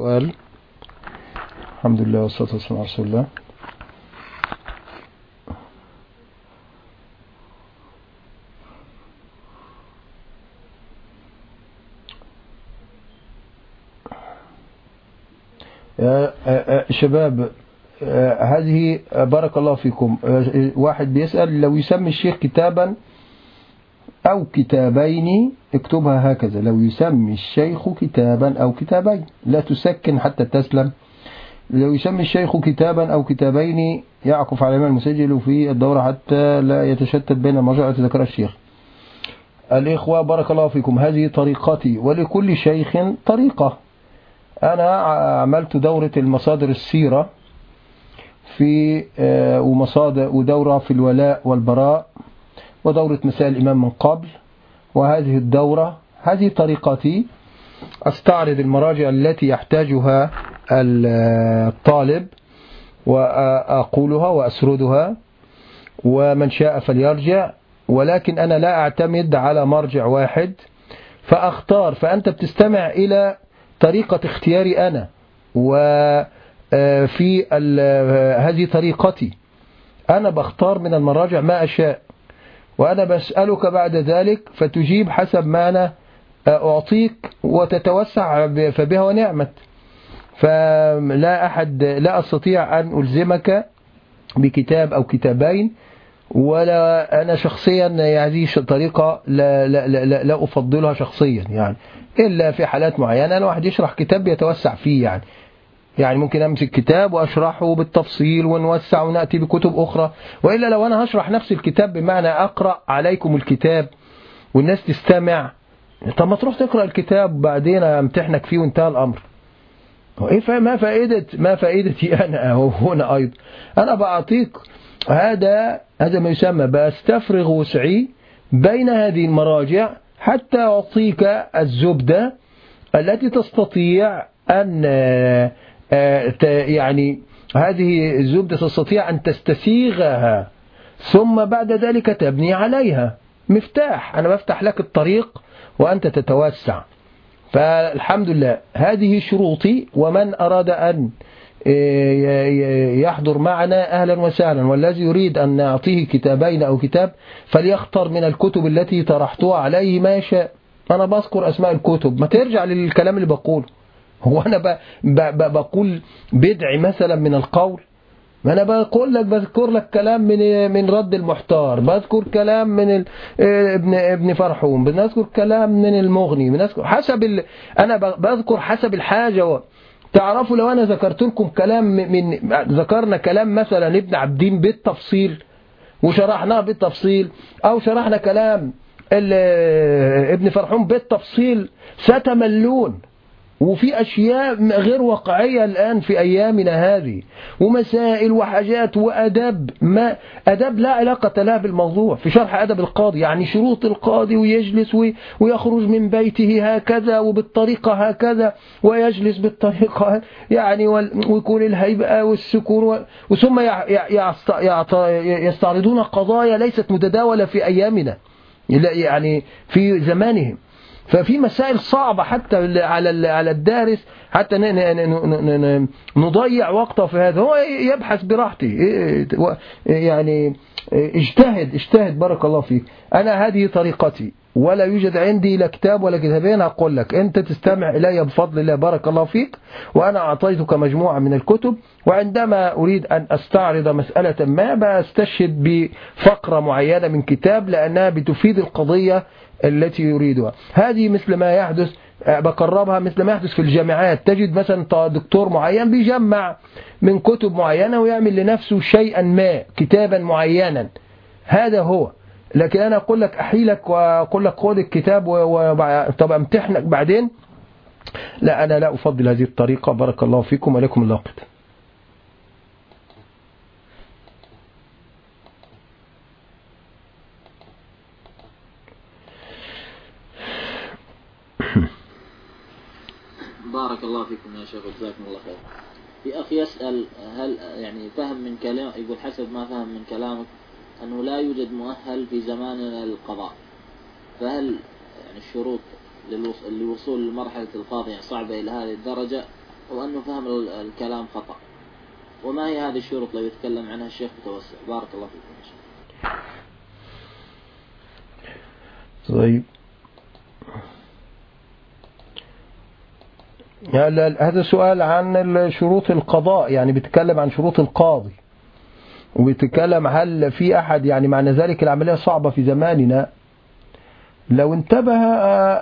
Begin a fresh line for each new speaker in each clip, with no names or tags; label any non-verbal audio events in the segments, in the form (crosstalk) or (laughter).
سؤال. الحمد لله والصلاة والسلام على رسول الله. آه، آه، آه، شباب هذه بارك الله فيكم. واحد بيسأل لو يسمي الشيخ كتابا أو كتابين اكتبها هكذا. لو يسمي الشيخ كتابا أو كتابين. لا تسكن حتى تسلم. لو يسمي الشيخ كتابا أو كتابين يعكف على المسجل في الدورة حتى لا يتشتت بين المرجع ذكرها الشيخ. الإخوة بارك الله فيكم. هذه طريقتي ولكل شيخ طريقة. أنا عملت دورة المصادر السيرة في ومصادر ودورة في الولاء والبراء. ودورة مسائل الإمام من قبل وهذه الدورة هذه طريقتي. أستعرض المراجع التي يحتاجها الطالب وأقولها وأسردها ومن شاء فليرجع. ولكن أنا لا أعتمد على مرجع واحد. فأختار فأنت بتستمع إلى طريقة اختياري أنا وفي هذه طريقتي. أنا بختار من المراجع ما أشاء. وأنا بسألك بعد ذلك فتجيب حسب ما أنا أعطيك وتتوسع فبها ونعمت. فلا أحد لا أستطيع أن ألزمك بكتاب أو كتابين ولا أنا شخصيا هذه طريقة لا, لا, لا, لا أفضلها شخصيا يعني إلا في حالات معينة أنا واحد يشرح كتاب يتوسع فيه يعني. يعني ممكن أمسك كتاب وأشرحه بالتفصيل ونوسع ونأتي بكتب أخرى. وإلا لو أنا هشرح نفس الكتاب بمعنى أقرأ عليكم الكتاب والناس تستمع طب ما تروح تقرأ الكتاب بعدين امتحنك فيه وانتهى الأمر. إيه ما فائدة ما فائدتي (laughs) أنا هنا أيضا. أنا بعطيك هذا هذا ما يسمى بستفرغ وسعي بين هذه المراجع حتى أعطيك الزبدة التي تستطيع أن يعني هذه الزبدة تستطيع أن تستسيغها ثم بعد ذلك تبني عليها. مفتاح أنا بفتح لك الطريق وأنت تتوسع. فالحمد لله هذه شروطي ومن أراد أن يحضر معنا أهلا وسهلا والذي يريد أن نعطيه كتابين أو كتاب فليختار من الكتب التي طرحتها عليه ما يشاء. أنا بذكر أسماء الكتب. ما ترجع للكلام اللي بقوله. (laughs) هو أنا بقول بدع مثلا من القول. ما أنا بقول لك بذكر لك كلام من من رد المحتار. بذكر كلام من ابن ابن فرحون. بنذكر كلام من المغني. بنذكر حسب ال... أنا بذكر حسب الحاجة. تعرفوا لو أنا ذكرت لكم كلام من ذكرنا كلام مثلا ابن عبدين بالتفصيل وشرحناه بالتفصيل أو شرحنا كلام ابن فرحون بالتفصيل ستملون. وفي أشياء غير واقعية الآن في أيامنا هذه ومسائل وحاجات وأدب ما أدب لا علاقة لها بالموضوع في شرح أدب القاضي يعني شروط القاضي ويجلس ويخرج من بيته هكذا وبالطريقة هكذا ويجلس بالطريقة يعني ويكون الهيبة والسكون وثم يستعرضون قضايا ليست متداولة في أيامنا يعني في زمانهم. ففي مسائل صعبة حتى على على الدارس حتى نضيع وقته في هذا. هو يبحث براحته. يعني اجتهد اجتهد بارك الله فيك. أنا هذه طريقتي. ولا يوجد عندي لا كتاب ولا كتابين أقول لك أنت تستمع إلي بفضل الله. بارك الله فيك. وأنا أعطيتك مجموعة من الكتب. وعندما أريد أن أستعرض مسألة ما بستشهد بفقرة معينة من كتاب لأنها بتفيد القضية التي يريدها. هذه مثل ما يحدث بقربها مثل ما يحدث في الجامعات. تجد مثلا دكتور معين بيجمع من كتب معينة ويعمل لنفسه شيئا ما كتابا معينا. هذا هو. لكن أنا أقول لك أحيلك وأقول لك خذ الكتاب وطب امتحنك بعدين. لا أنا لا أفضل هذه الطريقة. بارك الله فيكم ولكم الوقت
بارك الله فيكم يا شيخ جزاكم الله خير. في أخ يسأل هل يعني فهم من كلام يقول حسب ما فهم من كلامك أنه لا يوجد مؤهل في زماننا للقضاء. فهل يعني الشروط للوصول لمرحلة القاضي صعبة إلى هذه الدرجة وأنه فهم ال- الكلام خطأ؟ وما هي هذه الشروط لو يتكلم عنها الشيخ متوسع؟ بارك الله فيكم يا شيخ.
طيب. هذا سؤال عن شروط القضاء يعني بيتكلم عن شروط القاضي. وبيتكلم هل في أحد يعني معنى ذلك العملية صعبة في زماننا. لو انتبه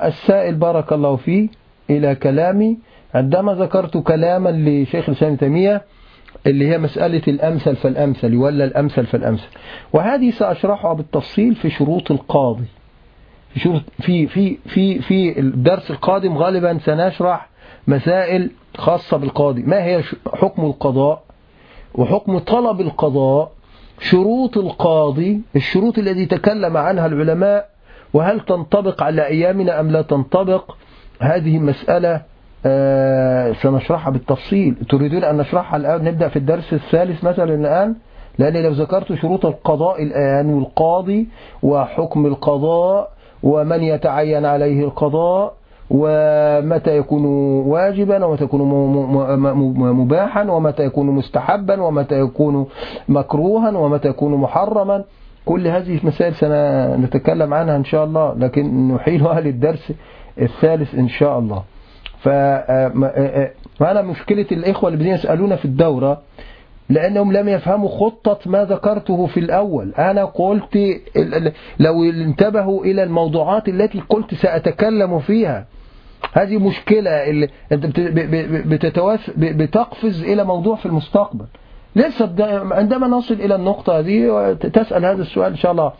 السائل بارك الله فيه إلى كلامي عندما ذكرت كلاما لشيخ الإسلام تيمية اللي هي مسألة الأمثل فالأمثل ولا الأمثل فالأمثل. وهذه سأشرحها بالتفصيل في شروط القاضي. في في في في في الدرس القادم غالبا سنشرح مسائل خاصة بالقاضي. ما هي حكم القضاء؟ وحكم طلب القضاء شروط القاضي الشروط التي تكلم عنها العلماء وهل تنطبق على أيامنا أم لا تنطبق؟ هذه مسألة آه، سنشرحها بالتفصيل. تريدون أن نشرحها الآن؟ نبدأ في الدرس الثالث مثلا الآن؟ لأن لو ذكرت شروط القضاء الآن والقاضي وحكم القضاء ومن يتعين عليه القضاء ومتى يكون واجبا ومتى يكون مباحا ومتى يكون مستحبا ومتى يكون مكروها ومتى يكون محرما. كل هذه المسائل سنتكلم عنها إن شاء الله لكن نحيلها للدرس الثالث إن شاء الله. فأنا مشكلة الإخوة اللي يسألون في الدورة لأنهم لم يفهموا خطة ما ذكرته في الأول. أنا قلت لو انتبهوا إلى الموضوعات التي قلت سأتكلم فيها. هذه مشكلة اللي أنت بت- ب- ب- بتتواس ب- بتقفز إلى موضوع في المستقبل. لسه عندما نصل إلى النقطة دي تسأل هذا السؤال إن شاء الله.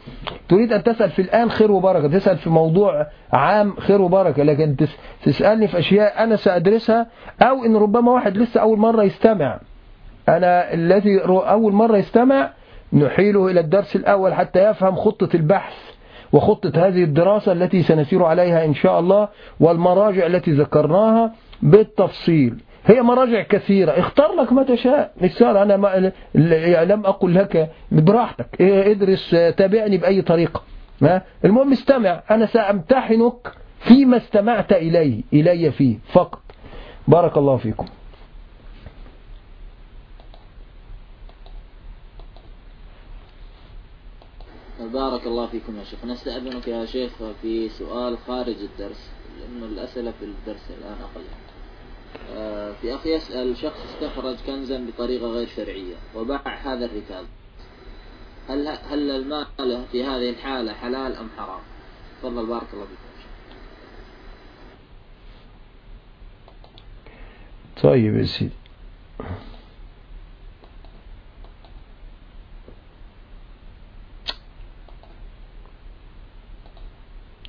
تريد أن تسأل في الآن خير وبركة تسأل في موضوع عام خير وبركة لكن تس- تسألني في أشياء أنا سأدرسها أو إن ربما واحد لسه أول مرة يستمع. أنا الذي أول مرة يستمع نحيله إلى الدرس الأول حتى يفهم خطة البحث. وخطة هذه الدراسة التي سنسير عليها إن شاء الله والمراجع التي ذكرناها بالتفصيل. هي مراجع كثيرة. اختار لك ما تشاء. مثال أنا ما لم أقل لك براحتك. إيه، ادرس تابعني بأي طريقة؟ المهم استمع. أنا سأمتحنك فيما استمعت إليه إلي فيه. فقط. بارك الله فيكم.
بارك الله فيكم يا شيخ نستأذنك يا شيخ في سؤال خارج الدرس لأنه الأسئلة في الدرس الآن أقل آه، في أخي يسأل شخص استخرج كنزا بطريقة غير شرعية وباع هذا الركاز هل هل المال في هذه الحالة حلال أم حرام؟ تفضل بارك الله فيكم.
طيب يا سيدي ال ال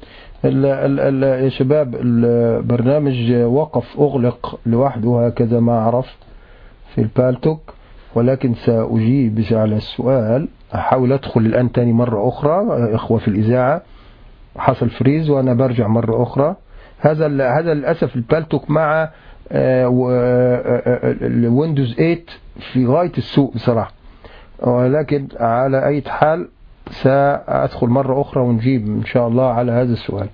ال يا شباب البرنامج وقف أغلق لوحده هكذا ما أعرف في البالتوك. ولكن سأجيب على السؤال. أحاول أدخل الآن تاني مرة أخرى إخوة في الإذاعة. حصل freeze وأنا برجع مرة أخرى. هذا هذا للأسف البالتوك مع الويندوز 8 في غاية السوء بصراحة. ولكن على أي حال سأدخل مرة أخرى ونجيب إن شاء الله على هذا السؤال.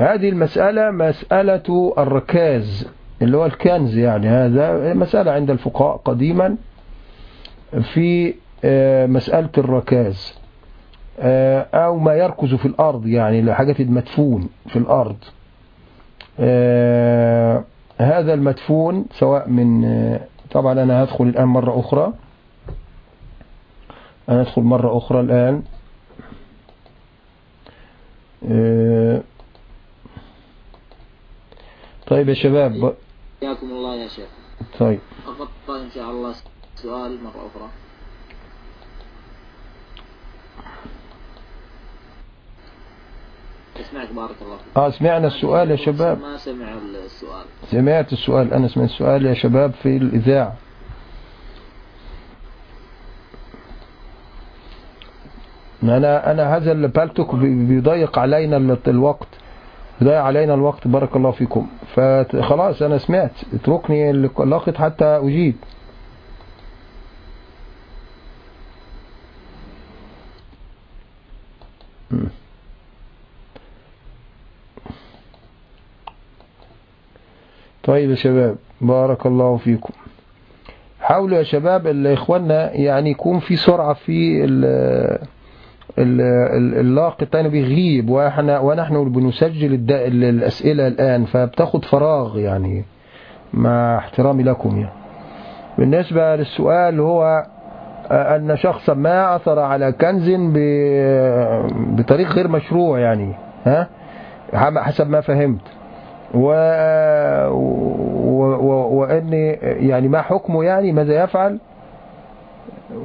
هذه المسألة مسألة الركاز اللي هو الكنز يعني هذا مسألة عند الفقهاء قديما في آه، مسألة الركاز آه، أو ما يركز في الأرض يعني حاجة المدفون في الأرض. آه، هذا المدفون سواء من طبعا أنا هدخل الآن مرة أخرى. أنا أدخل مرة أخرى الآن. آه، طيب يا شباب.
حياكم الله يا شيخ.
طيب.
أغطى إن شاء الله سؤال مرة أخرى. اسمعك بارك الله فيك.
آه سمعنا السؤال يا شباب.
ما سمع السؤال؟
سمعت السؤال أنا سمعت السؤال يا شباب في الإذاعة. أنا أنا هذا البالتوك بي- بيضيق علينا ال- الوقت. بيضيق علينا الوقت. بارك الله فيكم. فخلاص أنا سمعت. اتركني اللقط حتى أجيب. مم. طيب يا شباب بارك الله فيكم. حاولوا يا شباب إخواننا يعني يكون في سرعة في اللاقي التاني بيغيب وإحنا ونحن بنسجل الأسئلة الآن فبتاخد فراغ يعني. مع احترامي لكم يعني. بالنسبة للسؤال هو أن شخصا ما عثر على كنز بطريق غير مشروع يعني ها؟ حسب ما فهمت. و... و... و... وأن يعني ما حكمه يعني ماذا يفعل؟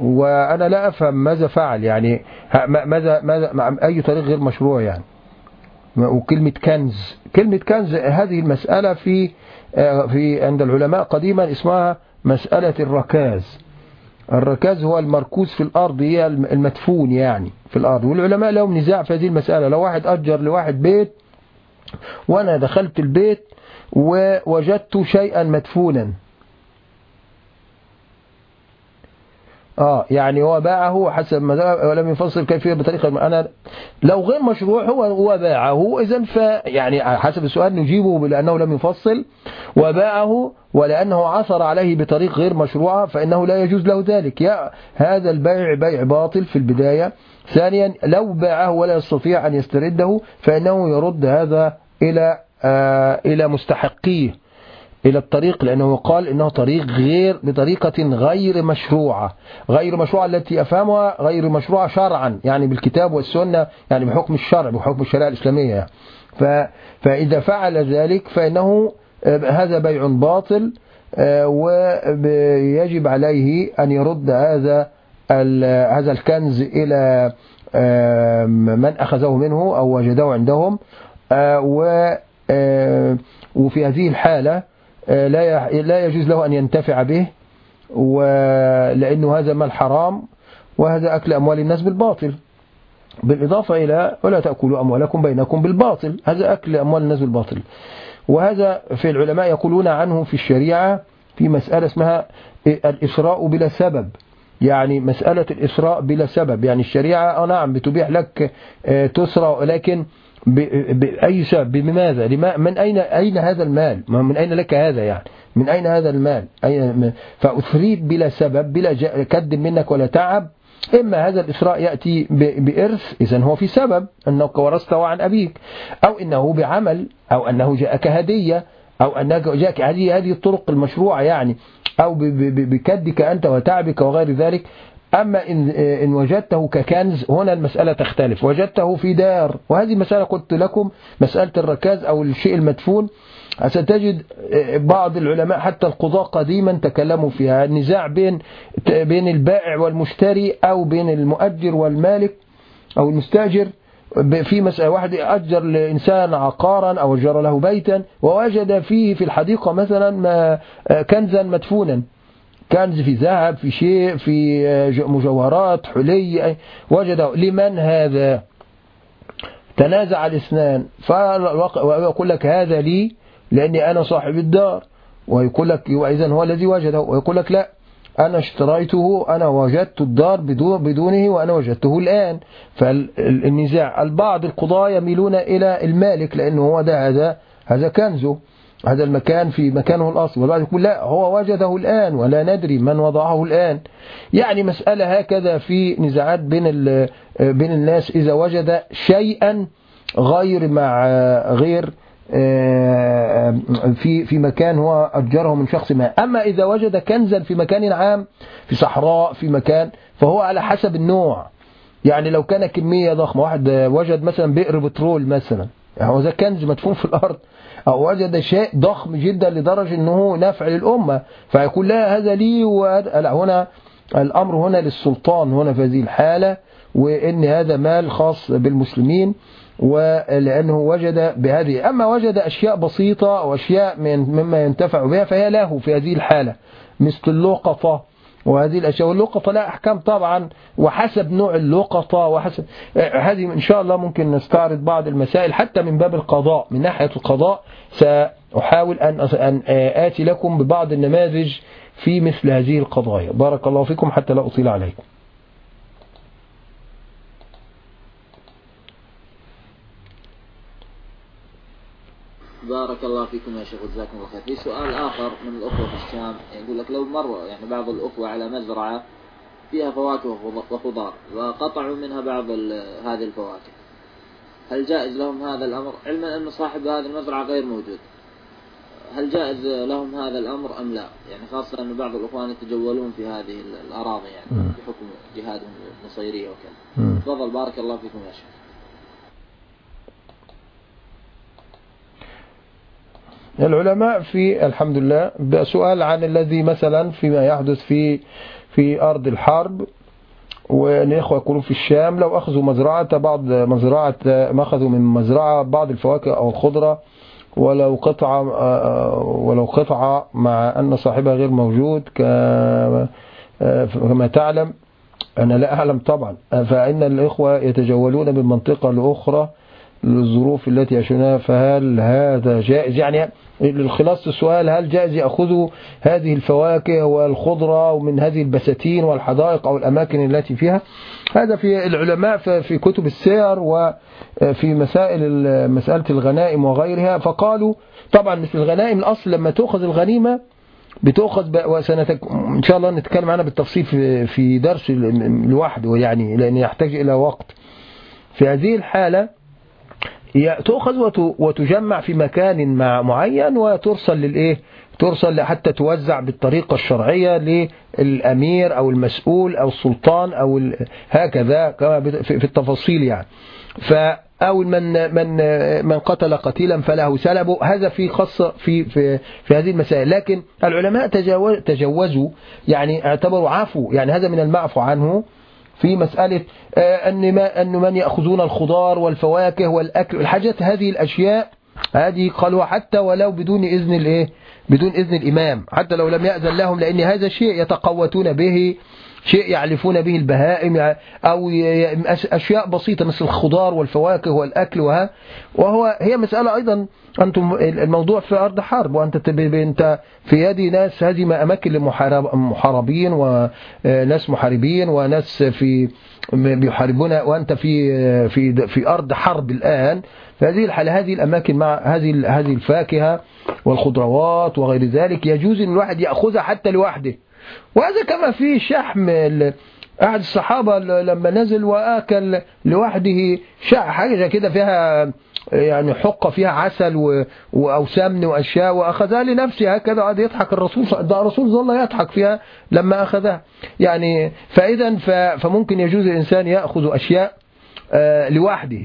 وأنا لا أفهم ماذا فعل يعني ماذا ماذا أي طريق غير مشروع يعني؟ وكلمة كنز كلمة كنز هذه المسألة في آه، في عند العلماء قديما اسمها مسألة الركاز. الركاز هو المركوز في الأرض هي الم- المدفون يعني في الأرض. والعلماء لهم نزاع في هذه المسألة. لو واحد أجر لواحد بيت وأنا دخلت البيت ووجدت شيئا مدفونا. آه يعني هو باعه حسب ما ولم يفصل كيفية بطريقة أنا لو غير مشروع هو هو باعه اذا ف يعني حسب السؤال نجيبه لأنه لم يفصل وباعه ولأنه عثر عليه بطريق غير مشروعة فإنه لا يجوز له ذلك. يا هذا البيع بيع باطل في البداية. ثانيا لو باعه ولا يستطيع أن يسترده فإنه يرد هذا إلى آه إلى مستحقيه. إلى الطريق لأنه قال إنه طريق غير بطريقة غير مشروعة. غير مشروعة التي أفهمها غير مشروعة شرعا يعني بالكتاب والسنة يعني بحكم الشرع بحكم الشريعة الإسلامية. فإذا فعل ذلك فإنه آه، هذا بيع باطل آه، ويجب عليه أن يرد هذا هذا الكنز إلى آه، من أخذه منه أو وجده عندهم و وفي هذه الحالة لا يح- لا يجوز له أن ينتفع به ولأنه هذا مال حرام وهذا أكل أموال الناس بالباطل. بالإضافة إلى ولا تأكلوا أموالكم بينكم بالباطل. هذا أكل أموال الناس بالباطل. وهذا في العلماء يقولون عنه في الشريعة في مسألة اسمها الإسراء بلا سبب. يعني مسألة الإسراء بلا سبب. يعني الشريعة آه نعم بتبيح لك آه، تسرى لكن بأي سبب؟ بماذا؟ لما من أين أين هذا المال؟ ما من أين لك هذا يعني؟ من أين هذا المال؟ أين فأثريت بلا سبب بلا كد منك ولا تعب. إما هذا الإسراء يأتي بإرث إذا هو في سبب أنك ورثته عن أبيك. أو إنه بعمل أو أنه جاءك هدية أو أنك جاءك هذه هذه الطرق المشروعة يعني. أو بكدك أنت وتعبك وغير ذلك. أما إن, إن وجدته ككنز هنا المسألة تختلف. وجدته في دار. وهذه مسألة قلت لكم مسألة الركاز أو الشيء المدفون. ستجد بعض العلماء حتى القضاة قديما تكلموا فيها. النزاع بين بين البائع والمشتري أو بين المؤجر والمالك أو المستاجر. في مسألة واحد أجر لإنسان عقارا أو أجر له بيتا. ووجد فيه في الحديقة مثلا ما كنزا مدفونا. كنز في ذهب في شيء في مجوهرات حلي وجده لمن هذا؟ تنازع الاثنان. ويقول لك هذا لي لأني أنا صاحب الدار. ويقول لك وإذا هو الذي وجده. ويقول لك لا أنا اشتريته أنا وجدت الدار بدونه وأنا وجدته الآن. فالنزاع البعض القضاة يميلون إلى المالك لأنه هو ده هذا هذا كنزه. هذا المكان في مكانه الأصل. والبعض يقول لا هو وجده الآن ولا ندري من وضعه الآن. يعني مسألة هكذا في نزاعات بين بين الناس إذا وجد شيئا غير مع غير في في مكان هو أجره من شخص ما. أما إذا وجد كنزا في مكان عام في صحراء في مكان فهو على حسب النوع. يعني لو كان كمية ضخمة واحد وجد مثلا بئر بترول مثلا يعني هو ده كنز مدفون في الأرض أو وجد شيء ضخم جدا لدرجة أنه نافع للأمة. فيقول لا هذا لي لا هنا الأمر هنا للسلطان هنا في هذه الحالة وإن هذا مال خاص بالمسلمين ولأنه وجد بهذه. أما وجد أشياء بسيطة أو أشياء من مما ينتفع بها فهي له في هذه الحالة مثل اللقطة. وهذه الأشياء واللقطة لا أحكام طبعا وحسب نوع اللقطة وحسب هذه إن شاء الله ممكن نستعرض بعض المسائل حتى من باب القضاء من ناحية القضاء. سأحاول أن أن آتي لكم ببعض النماذج في مثل هذه القضايا. بارك الله فيكم حتى لا أطيل عليكم.
بارك الله فيكم يا شيخ جزاكم الله خير. في سؤال آخر من الأخوة في الشام يقول لك لو مر يعني بعض الأخوة على مزرعة فيها فواكه وخضار وقطعوا منها بعض هذه الفواكه هل جائز لهم هذا الأمر؟ علما أن صاحب هذه المزرعة غير موجود. هل جائز لهم هذا الأمر أم لا؟ يعني خاصة أن بعض الأخوان يتجولون في هذه الأراضي يعني بحكم جهادهم النصيرية وكذا. تفضل بارك الله فيكم يا شيخ.
العلماء في الحمد لله سؤال عن الذي مثلا فيما يحدث في في أرض الحرب والإخوة يقولون في الشام لو أخذوا مزرعة بعض مزرعة ما أخذوا من مزرعة بعض الفواكه أو الخضرة ولو قطعة ولو قطعة مع أن صاحبها غير موجود كما تعلم أنا لا أعلم طبعا. فإن الإخوة يتجولون من منطقة لأخرى للظروف التي يعيشونها فهل هذا جائز؟ يعني الخلاص السؤال هل جائز يأخذوا هذه الفواكه والخضرة ومن هذه البساتين والحدائق أو الأماكن التي فيها؟ هذا في العلماء في كتب السير وفي مسائل مسألة الغنائم وغيرها فقالوا طبعا مثل الغنائم الأصل لما تأخذ الغنيمة بتأخذ وسنتك إن شاء الله نتكلم عنها بالتفصيل في درس لوحده يعني لأن يحتاج إلى وقت. في هذه الحالة تؤخذ وتجمع في مكان معين وترسل للإيه؟ ترسل حتى توزع بالطريقة الشرعية للأمير أو المسؤول أو السلطان أو هكذا كما في التفاصيل يعني. ف أو من من من قتل قتيلا فله سلبه هذا في خاصة في في في هذه المسائل. لكن العلماء تجوزوا يعني اعتبروا عفو يعني هذا من المعفو عنه. في مسألة أن, ما أن من يأخذون الخضار والفواكه والأكل الحاجات هذه الأشياء هذه قالوا حتى ولو بدون إذن الإيه؟ بدون إذن الإمام. حتى لو لم يأذن لهم لأن هذا شيء يتقوتون به. شيء يعلفون به البهائم أو أشياء بسيطة مثل الخضار والفواكه والأكل وها. وهو هي مسألة أيضا أنتم الموضوع في أرض حرب وأنت أنت في يد ناس هذه أماكن لمحاربين وناس محاربين وناس في بيحاربون وأنت في في في أرض حرب الآن. في هذه الحالة هذه الأماكن مع هذه هذه الفاكهة والخضروات وغير ذلك يجوز أن الواحد يأخذها حتى لوحده. وهذا كما في شحم أحد الصحابة لما نزل وآكل لوحده حاجة كده فيها يعني حقة فيها عسل أو سمن وأشياء وأخذها لنفسه هكذا قعد يضحك الرسول ده الرسول ظل يضحك فيها لما أخذها. يعني فإذا فممكن يجوز الإنسان يأخذ أشياء لوحده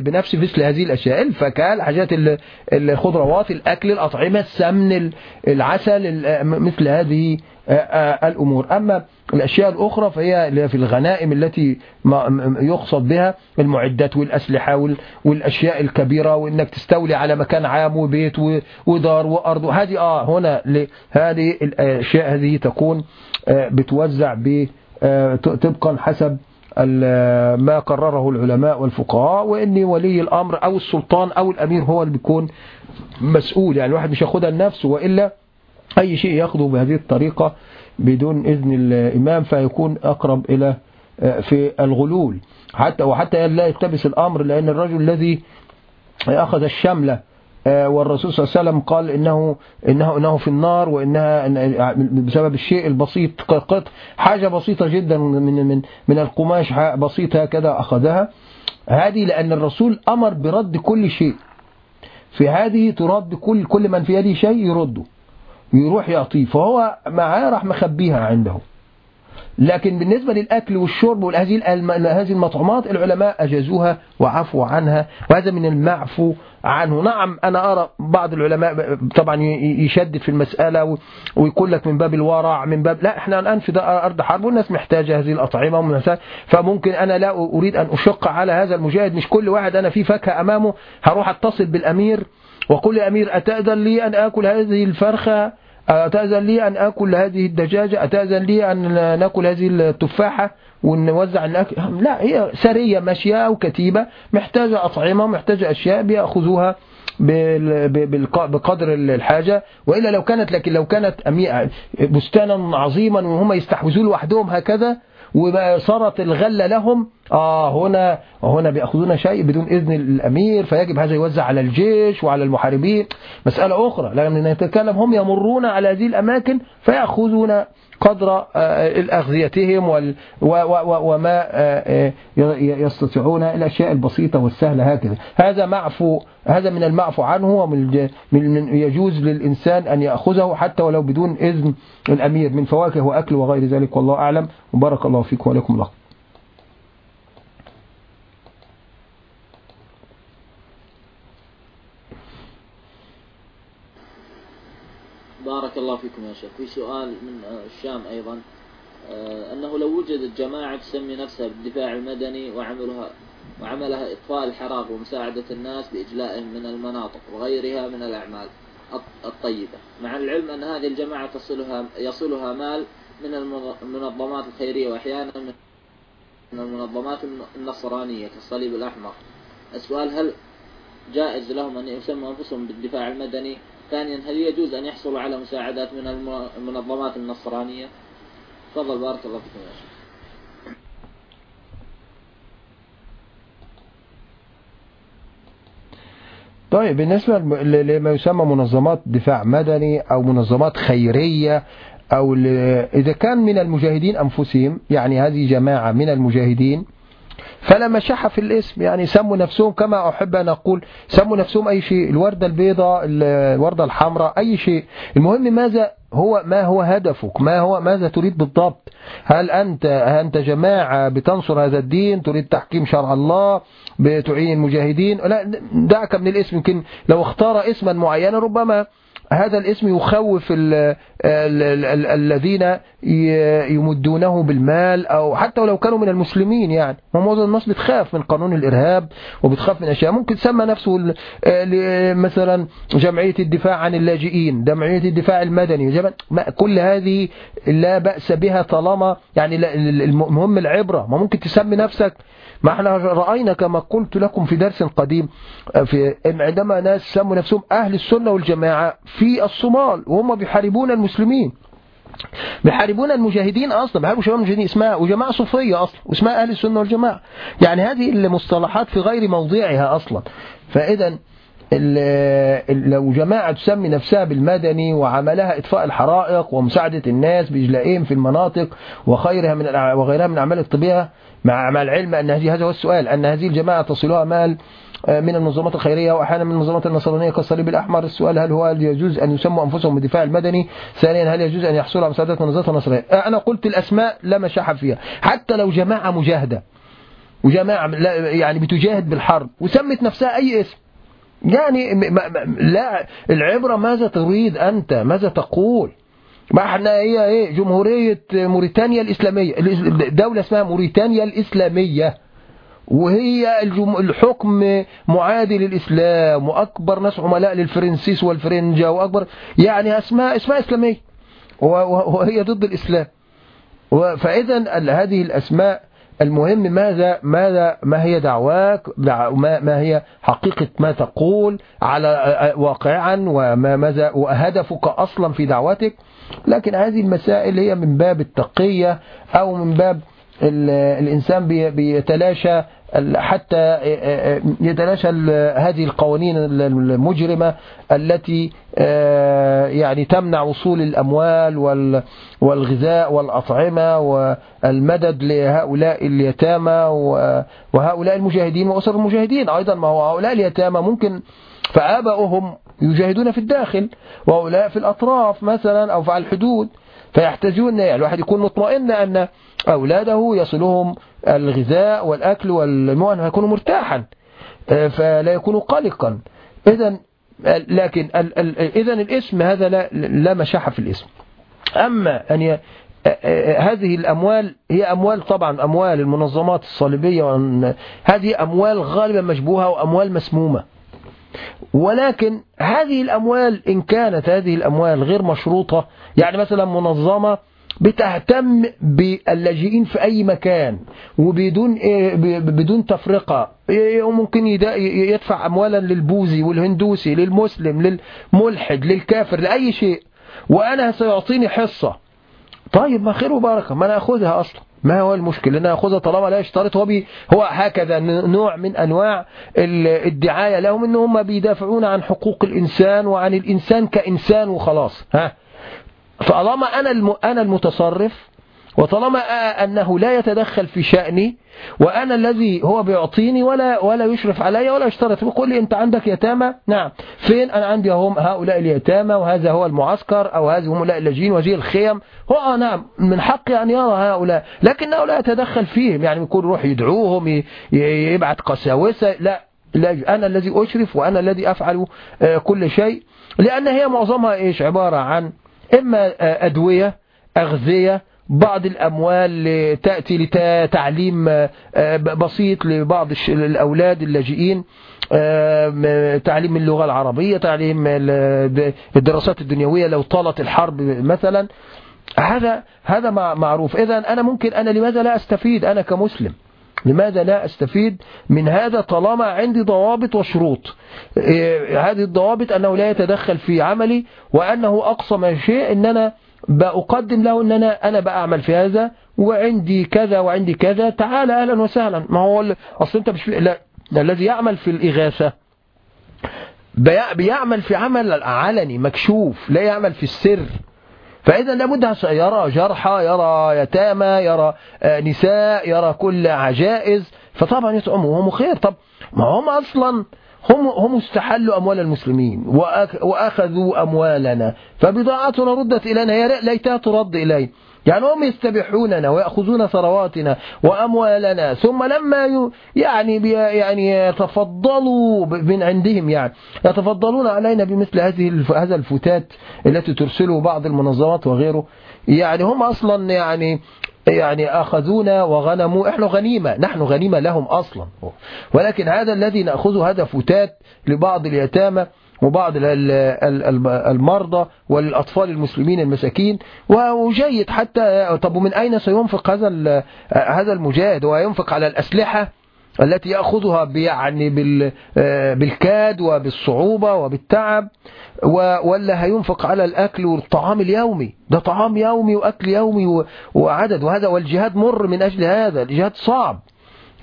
بنفس مثل هذه الأشياء الفاكهة الحاجات الخضروات الأكل الأطعمة السمن العسل مثل هذه الأمور. أما الأشياء الأخرى فهي في الغنائم التي يقصد بها المعدات والأسلحة والأشياء الكبيرة وإنك تستولي على مكان عام وبيت ودار وأرض. هذه آه هنا هذه الأشياء هذه تكون بتوزع طبقا حسب ما قرره العلماء والفقهاء. وإن ولي الأمر أو السلطان أو الأمير هو اللي بيكون مسؤول. يعني الواحد مش ياخدها لنفسه وإلا أي شيء ياخده بهذه الطريقة بدون إذن الإمام فيكون أقرب إلى في الغلول. حتى وحتى لا يلتبس الأمر لأن الرجل الذي أخذ الشملة والرسول صلى الله عليه وسلم قال إنه, إنه, إنه في النار وإنها بسبب الشيء البسيط قط حاجة بسيطة جدا من, من, من القماش بسيطة هكذا أخذها. هذه لأن الرسول أمر برد كل شيء. في هذه ترد كل كل من في يده شيء يرده. يروح يعطيه فهو معاه راح مخبيها عنده لكن بالنسبة للأكل والشرب وهذه هذه المطعومات العلماء أجازوها وعفوا عنها وهذا من المعفو عنه. نعم أنا أرى بعض العلماء طبعا يشدد في المسألة ويقول لك من باب الورع من باب لا إحنا الآن في أرض حرب والناس محتاجة هذه الأطعمة فممكن أنا لا أريد أن أشق على هذا المجاهد. مش كل واحد أنا في فاكهة أمامه هروح أتصل بالأمير وقل يا أمير أتأذن لي أن آكل هذه الفرخة؟ أتأذن لي أن أكل هذه الدجاجة؟ أتأذن لي أن نأكل هذه التفاحة ونوزع الأكل؟ لا هي سرية ماشية أو كتيبة محتاجة أطعمة محتاجة أشياء بيأخذوها بقدر الحاجة. وإلا لو كانت لكن لو كانت بستانا عظيما وهم يستحوذوا لوحدهم هكذا وصارت الغلة لهم. آه هنا هنا بيأخذون شيء بدون إذن الأمير فيجب هذا يوزع على الجيش وعلى المحاربين. مسألة أخرى لأن نتكلم هم يمرون على هذه الأماكن فيأخذون قدر أغذيتهم وما يستطيعون الأشياء البسيطة والسهلة هكذا. هذا معفو هذا من المعفو عنه ومن يجوز للإنسان أن يأخذه حتى ولو بدون إذن الأمير من فواكه وأكل وغير ذلك والله أعلم. وبارك الله فيكم ولكم الله
بارك الله فيكم يا شيخ. في سؤال من الشام أيضا أنه لو وجدت جماعة تسمي نفسها بالدفاع المدني وعملها وعملها إطفاء الحراق ومساعدة الناس بإجلائهم من المناطق وغيرها من الأعمال الطيبة. مع العلم أن هذه الجماعة تصلها يصلها مال من المنظمات الخيرية وأحيانا من المنظمات النصرانية كالصليب الأحمر. السؤال هل جائز لهم أن يسموا أنفسهم بالدفاع المدني ثانيا هل يجوز أن يحصلوا على مساعدات من المنظمات النصرانية؟ تفضل بارك الله فيكم يا شيخ.
طيب بالنسبة لما يسمى منظمات دفاع مدني أو منظمات خيرية أو إذا كان من المجاهدين أنفسهم يعني هذه جماعة من المجاهدين فلا مشاحة في الاسم. يعني سموا نفسهم كما أحب أن أقول. سموا نفسهم أي شيء. الوردة البيضاء الوردة الحمراء أي شيء. المهم ماذا هو ما هو هدفك؟ ما هو ماذا تريد بالضبط؟ هل أنت أنت جماعة بتنصر هذا الدين؟ تريد تحكيم شرع الله؟ بتعين المجاهدين لا دعك من الاسم. يمكن لو اختار اسما معينا ربما هذا الاسم يخوف ال ال ال الذين يمدونه بالمال أو حتى ولو كانوا من المسلمين يعني. معظم الناس بتخاف من قانون الإرهاب وبتخاف من أشياء. ممكن تسمى نفسه مثلا جمعية الدفاع عن اللاجئين جمعية الدفاع المدني. كل هذه لا بأس بها طالما يعني المهم العبرة. ما ممكن تسمي نفسك. ما إحنا رأينا كما قلت لكم في درس قديم في عندما ناس سموا نفسهم أهل السنة والجماعة في الصومال وهم بيحاربون المسلمين. بيحاربون المجاهدين أصلا بيحاربوا شباب المجاهدين اسمها وجماعة صوفية أصلا واسمها أهل السنة والجماعة. يعني هذه المصطلحات في غير موضعها أصلا. فإذا لو جماعة تسمي نفسها بالمدني وعملها إطفاء الحرائق ومساعدة الناس بإجلائهم في المناطق وخيرها من وغيرها من أعمال الطبيعة مع مع العلم أن هذه هذا هو السؤال أن هذه الجماعة تصلها مال من المنظمات الخيرية وأحيانا من المنظمات النصرانية كالصليب الأحمر. السؤال هل هو يجوز أن يسموا أنفسهم بالدفاع المدني؟ ثانيا هل يجوز أن يحصلوا على مساعدات منظمات النصرانية أنا قلت الأسماء لا مشاحة فيها. حتى لو جماعة مجاهدة وجماعة يعني بتجاهد بالحرب وسمت نفسها أي اسم. يعني لا العبرة ماذا تريد أنت؟ ماذا تقول؟ ما إحنا هي إيه جمهورية موريتانيا الإسلامية دولة اسمها موريتانيا الإسلامية. وهي الحكم معادي للإسلام وأكبر ناس عملاء للفرنسيس والفرنجة وأكبر يعني أسماء أسماء إسلامية. وهي ضد الإسلام. فإذا هذه الأسماء المهم ماذا ماذا ما هي دعواك ما ما هي حقيقة ما تقول على واقعا وما ماذا وهدفك أصلا في دعوتك لكن هذه المسائل هي من باب التقية أو من باب الإنسان بيتلاشى حتى يتلاشى هذه القوانين المجرمة التي يعني تمنع وصول الأموال والغذاء والأطعمة والمدد لهؤلاء اليتامى وهؤلاء المجاهدين وأسر المجاهدين أيضا ما هو هؤلاء اليتامى ممكن فآباؤهم يجاهدون في الداخل وهؤلاء في الأطراف مثلا أو في الحدود فيحتاجون يعني الواحد يكون مطمئن أن أولاده يصلهم الغذاء والأكل والمؤن فيكونوا مرتاحا فلا يكونوا قلقا. إذا لكن إذا الاسم هذا لا, لا مشاحة في الاسم. أما أن ي... هذه الأموال هي أموال طبعا أموال المنظمات الصليبية هذه أموال غالبا مشبوهة وأموال مسمومة. ولكن هذه الأموال إن كانت هذه الأموال غير مشروطة يعني مثلا منظمة بتهتم باللاجئين في أي مكان وبدون بدون تفرقة. ممكن يدفع أموالا للبوذي والهندوسي للمسلم للملحد للكافر لأي شيء. وأنا سيعطيني حصة. طيب ما خير وبركة ما أنا أخذها أصلا. ما هو المشكلة أنا أخذها طالما لا اشترط هو, هو هكذا نوع من أنواع الدعاية لهم إن هم بيدافعون عن حقوق الإنسان وعن الإنسان كإنسان وخلاص ها؟ فطالما أنا أنا المتصرف وطالما أنه لا يتدخل في شأني وأنا الذي هو بيعطيني ولا ولا يشرف علي ولا يشترط بيقول لي أنت عندك يتامى؟ نعم. فين؟ أنا عندي هم هؤلاء اليتامى وهذا هو المعسكر أو هذه هم اللاجئين وهذه الخيم. هو آه نعم من حقي أن يرى هؤلاء لكنه لا يتدخل فيهم يعني يكون يروح يدعوهم يبعث قساوسة. لا لا أنا الذي أشرف وأنا الذي أفعل كل شيء. لأن هي معظمها إيش؟ عبارة عن إما أدوية أغذية بعض الأموال تأتي لتعليم بسيط لبعض الأولاد اللاجئين تعليم اللغة العربية تعليم الدراسات الدنيوية لو طالت الحرب مثلا. هذا هذا معروف. إذا أنا ممكن أنا لماذا لا أستفيد أنا كمسلم؟ لماذا لا أستفيد من هذا طالما عندي ضوابط وشروط؟ هذه الضوابط أنه لا يتدخل في عملي وأنه أقصى ما شيء أن أنا بأقدم له أن أنا, أنا بأعمل في هذا وعندي كذا وعندي كذا تعال أهلا وسهلا. ما هو أصل أنت مش لا الذي يعمل في الإغاثة. بيعمل في عمل علني مكشوف لا يعمل في السر. فإذا لابد يرى جرحى يرى يتامى يرى نساء يرى كل عجائز. فطبعا يطعمهم خير. طب ما هم أصلا هم هم استحلوا أموال المسلمين وأخذوا أموالنا. فبضاعتنا ردت إلينا يا ليتها ترد إلينا يعني هم يستبحوننا ويأخذون ثرواتنا وأموالنا. ثم لما يعني يعني يتفضلوا من عندهم يعني يتفضلون علينا بمثل هذه هذا الفتات التي ترسله بعض المنظمات وغيره. يعني هم أصلا يعني يعني أخذونا وغنموا إحنا غنيمة نحن غنيمة لهم أصلا. ولكن هذا الذي نأخذه هذا فتات لبعض اليتامى وبعض المرضى وللأطفال المسلمين المساكين. وجيد حتى طب ومن أين سينفق هذا هذا المجاهد؟ وينفق على الأسلحة؟ التي يأخذها يعني بالكاد وبالصعوبة وبالتعب ولا هينفق على الأكل والطعام اليومي. ده طعام يومي وأكل يومي وعدد. وهذا والجهاد مر من أجل هذا. الجهاد صعب.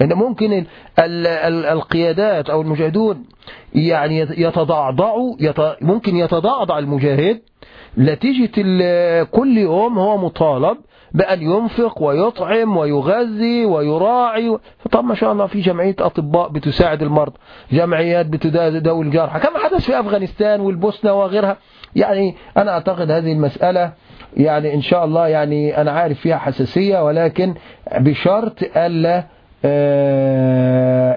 إن ممكن القيادات أو المجاهدون يعني يتضعضعوا ممكن يتضعضع المجاهد. نتيجة كل يوم هو مطالب بأن ينفق ويطعم ويغذي ويراعي. طب ما شاء الله في جمعية أطباء بتساعد المرضى جمعيات بتداوي الجرحى. كما حدث في أفغانستان والبوسنة وغيرها. يعني أنا أعتقد هذه المسألة يعني إن شاء الله يعني أنا عارف فيها حساسية ولكن بشرط ألا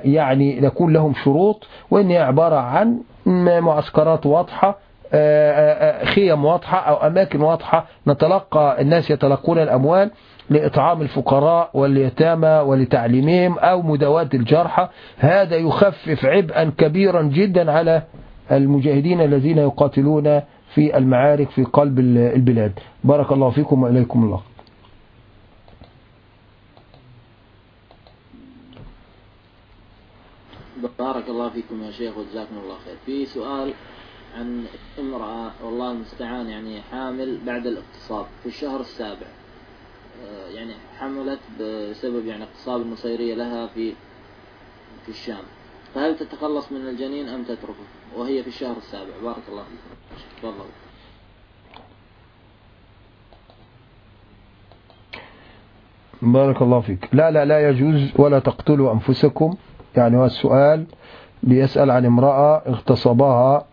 يعني يكون لهم شروط وإن هي عبارة عن معسكرات واضحة خيم واضحة أو أماكن واضحة نتلقى الناس يتلقون الأموال لإطعام الفقراء واليتامى ولتعليمهم أو مداواة الجرحى. هذا يخفف عبئا كبيرا جدا على المجاهدين الذين يقاتلون في المعارك في قلب البلاد. بارك الله فيكم وإليكم الله.
بارك الله فيكم يا شيخ وجزاكم الله خير. في سؤال عن امرأة والله المستعان يعني حامل بعد الاغتصاب في الشهر السابع. يعني حملت بسبب يعني اغتصاب النصيرية لها في في الشام. فهل تتخلص من الجنين أم تتركه؟ وهي في الشهر السابع. بارك الله فيكم تفضل.
بارك الله فيك. لا لا لا يجوز ولا تقتلوا أنفسكم. يعني هو السؤال بيسأل عن امرأة اغتصبها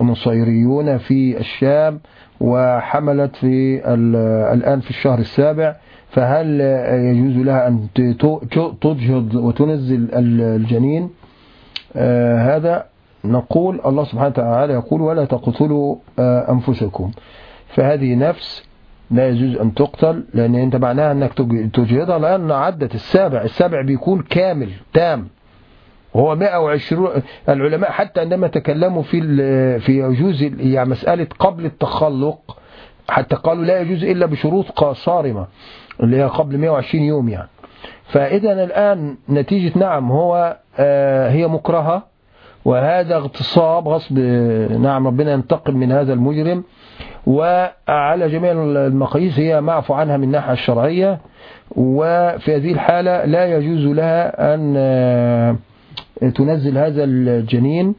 نصيريون في الشام وحملت في الآن في الشهر السابع. فهل يجوز لها أن تجهض وتنزل الجنين؟ هذا نقول الله سبحانه وتعالى يقول ولا تقتلوا أنفسكم. فهذه نفس لا يجوز أن تقتل لأن أنت معناها أنك تجهضها لأن عدت السابع السابع بيكون كامل تام. وهو 120 العلماء حتى عندما تكلموا في في يجوز يعني مسألة قبل التخلق حتى قالوا لا يجوز إلا بشروط صارمة اللي هي قبل 120 يوم يعني. فإذا الآن نتيجة نعم هو هي مكرهة وهذا اغتصاب غصب نعم ربنا ينتقم من هذا المجرم وعلى جميع المقاييس هي معفو عنها من الناحية الشرعية وفي هذه الحالة لا يجوز لها أن آه، تنزل هذا الجنين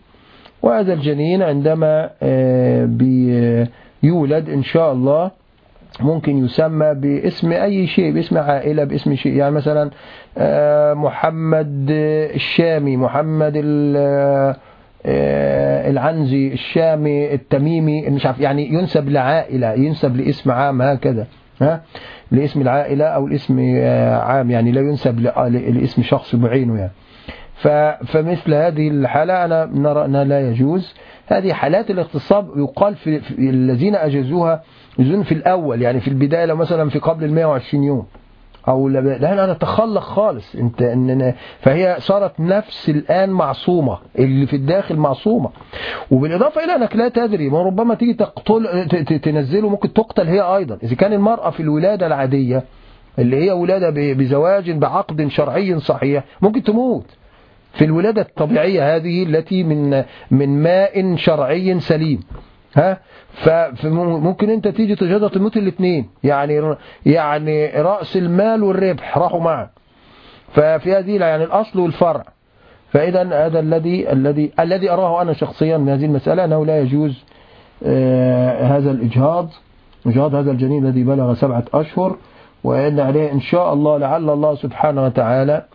وهذا الجنين عندما آه، بيولد إن شاء الله ممكن يسمى باسم أي شيء باسم عائلة باسم شيء. يعني مثلا آه، محمد الشامي محمد ال- آه، العنزي الشامي التميمي مش عارف يعني ينسب لعائلة ينسب لاسم عام هكذا. ها؟ لاسم العائلة أو الاسم آه، عام يعني لا ينسب لاسم شخص بعينه يعني. فمثل هذه الحالة أنا نرى أنها لا يجوز. هذه حالات الاغتصاب يقال في, الذين أجازوها يجوزون في الأول يعني في البداية لو مثلا في قبل ال 120 يوم أو لا أنا تخلق خالص. أنت إن فهي صارت نفس الآن معصومة اللي في الداخل معصومة. وبالإضافة إلى أنك لا تدري ما ربما تيجي تقتل تنزله ممكن تقتل هي أيضا. إذا كان المرأة في الولادة العادية اللي هي ولادة بزواج بعقد شرعي صحيح ممكن تموت. في الولادة الطبيعية هذه التي من من ماء شرعي سليم. ها؟ فممكن انت تيجي تجهزها تموت الاثنين. يعني يعني رأس المال والربح راحوا معا ففي هذه يعني الأصل والفرع. فإذا هذا الذي الذي الذي أراه أنا شخصيا من هذه المسألة أنه لا يجوز آه، هذا الإجهاض. إجهاض هذا الجنين الذي بلغ سبعة أشهر. وأن عليه إن شاء الله لعل الله سبحانه وتعالى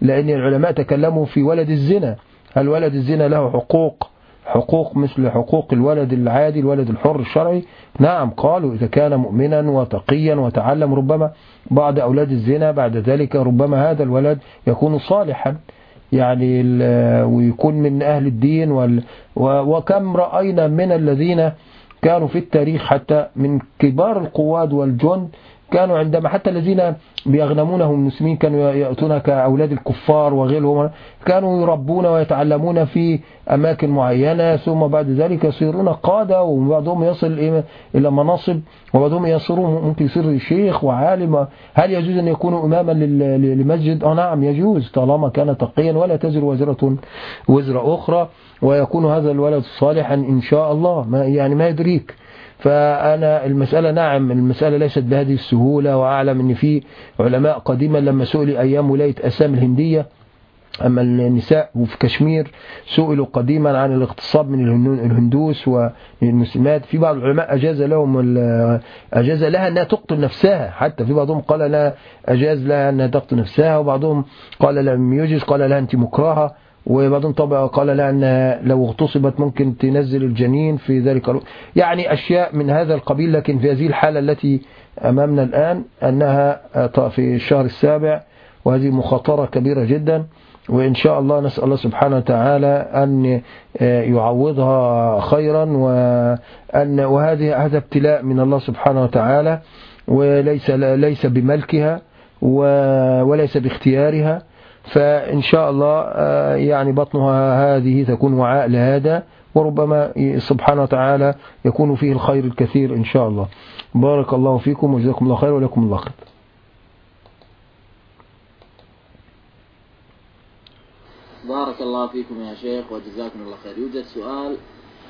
لأن العلماء تكلموا في ولد الزنا. هل ولد الزنا له حقوق؟ حقوق مثل حقوق الولد العادي الولد الحر الشرعي؟ نعم قالوا إذا كان مؤمنا وتقيا وتعلم ربما بعض أولاد الزنا بعد ذلك ربما هذا الولد يكون صالحا. يعني ويكون من أهل الدين وال وكم رأينا من الذين كانوا في التاريخ حتى من كبار القواد والجند كانوا عندما حتى الذين بيغنمونهم المسلمين كانوا يأتون كأولاد الكفار وغيرهم كانوا يربون ويتعلمون في أماكن معينة ثم بعد ذلك يصيرون قادة وبعضهم يصل إلى- مناصب وبعضهم يصيرون ممكن يصير شيخ وعالم هل يجوز أن يكونوا إماما لمسجد؟ آه نعم يجوز طالما كان تقيا ولا تزر وزرة وزر أخرى ويكون هذا الولد صالحا إن شاء الله ما يعني ما يدريك فأنا المسألة نعم المسألة ليست بهذه السهولة وأعلم أن في علماء قديما لما سئلوا أيام ولاية أسام الهندية أما النساء وفي كشمير سئلوا قديما عن الاغتصاب من الهندوس والمسلمات. في بعض العلماء أجاز لهم أجاز لها أنها تقتل نفسها حتى في بعضهم قال لا أجاز لها أنها تقتل نفسها وبعضهم قال لم يجز قال لها أنت مكرهة. وبعضهم طبعا قال لها أن لو اغتصبت ممكن تنزل الجنين في ذلك الوقت. يعني أشياء من هذا القبيل لكن في هذه الحالة التي أمامنا الآن أنها في الشهر السابع وهذه مخاطرة كبيرة جدا. وإن شاء الله نسأل الله سبحانه وتعالى أن يعوضها خيرا وأن وهذه هذا ابتلاء من الله سبحانه وتعالى وليس ليس بملكها وليس باختيارها. فإن شاء الله آه، يعني بطنها هذه تكون وعاء لهذا وربما سبحانه وتعالى يكون فيه الخير الكثير إن شاء الله. بارك الله فيكم وجزاكم الله خير ولكم الله خير.
بارك الله فيكم يا شيخ وجزاكم الله خير. يوجد سؤال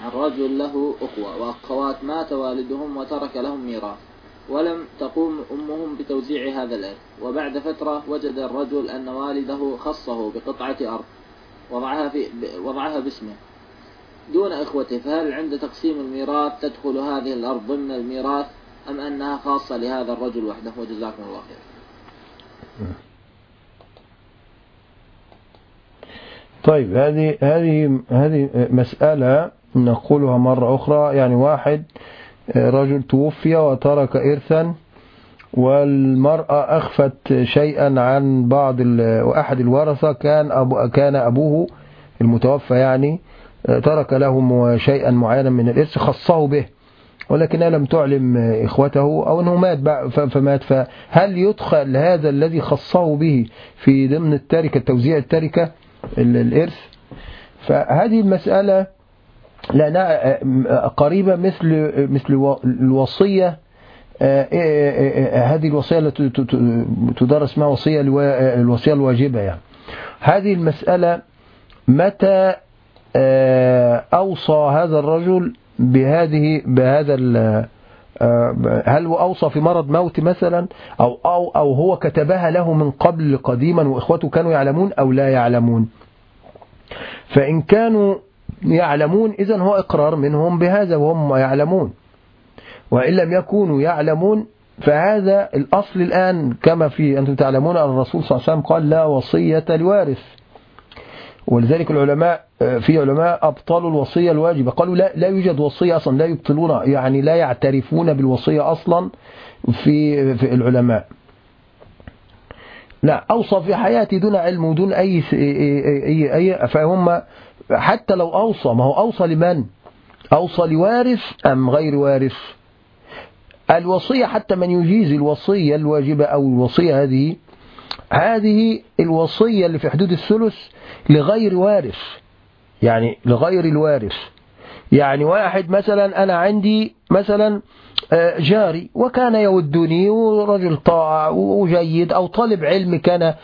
عن رجل له أخوة وأخوات مات والدهم وترك لهم ميراث. ولم تقوم أمهم بتوزيع هذا الإرث وبعد فترة وجد الرجل أن والده خصه بقطعة أرض وضعها, في وضعها باسمه. دون إخوته فهل عند تقسيم الميراث تدخل هذه الأرض ضمن الميراث أم أنها خاصة لهذا الرجل وحده؟ وجزاكم الله خير.
طيب هذه هذه هذه مسألة نقولها مرة أخرى. يعني واحد رجل توفي وترك إرثا والمرأة أخفت شيئا عن بعض وأحد الورثة كان أبو كان أبوه المتوفى يعني ترك لهم شيئا معينا من الإرث خصه به ولكنها لم تعلم إخوته أو أنه مات فمات. فهل يدخل هذا الذي خصه به في ضمن التركة توزيع التركة ال- الإرث؟ فهذه المسألة لا نا- قريبة مثل مثل الوصية هذه الوصية التي تدرس اسمها وصية الوصية الواجبة يعني. هذه المسألة متى أوصى هذا الرجل بهذه بهذا هل أوصى في مرض موت مثلا أو, أو, أو هو كتبها له من قبل قديما وإخوته كانوا يعلمون أو لا يعلمون. فإن كانوا يعلمون إذا هو إقرار منهم بهذا وهم يعلمون. وإن لم يكونوا يعلمون فهذا الأصل الآن كما في أنتم تعلمون أن الرسول صلى الله عليه وسلم قال لا وصية لوارث. ولذلك العلماء في علماء أبطلوا الوصية الواجبة. قالوا لا, لا يوجد وصية أصلا لا يبطلون يعني لا يعترفون بالوصية أصلا في, في العلماء. لا أوصى في حياتي دون علم ودون أي, أي, أي فهم حتى لو أوصى ما هو أوصى لمن؟ أوصى لوارث أم غير وارث؟ الوصية حتى من يجيز الوصية الواجبة أو الوصية هذه هذه الوصية اللي في حدود الثلث لغير وارث يعني لغير الوارث. يعني واحد مثلا أنا عندي مثلا جاري وكان يودني ورجل طاعة وجيد أو طالب علم كان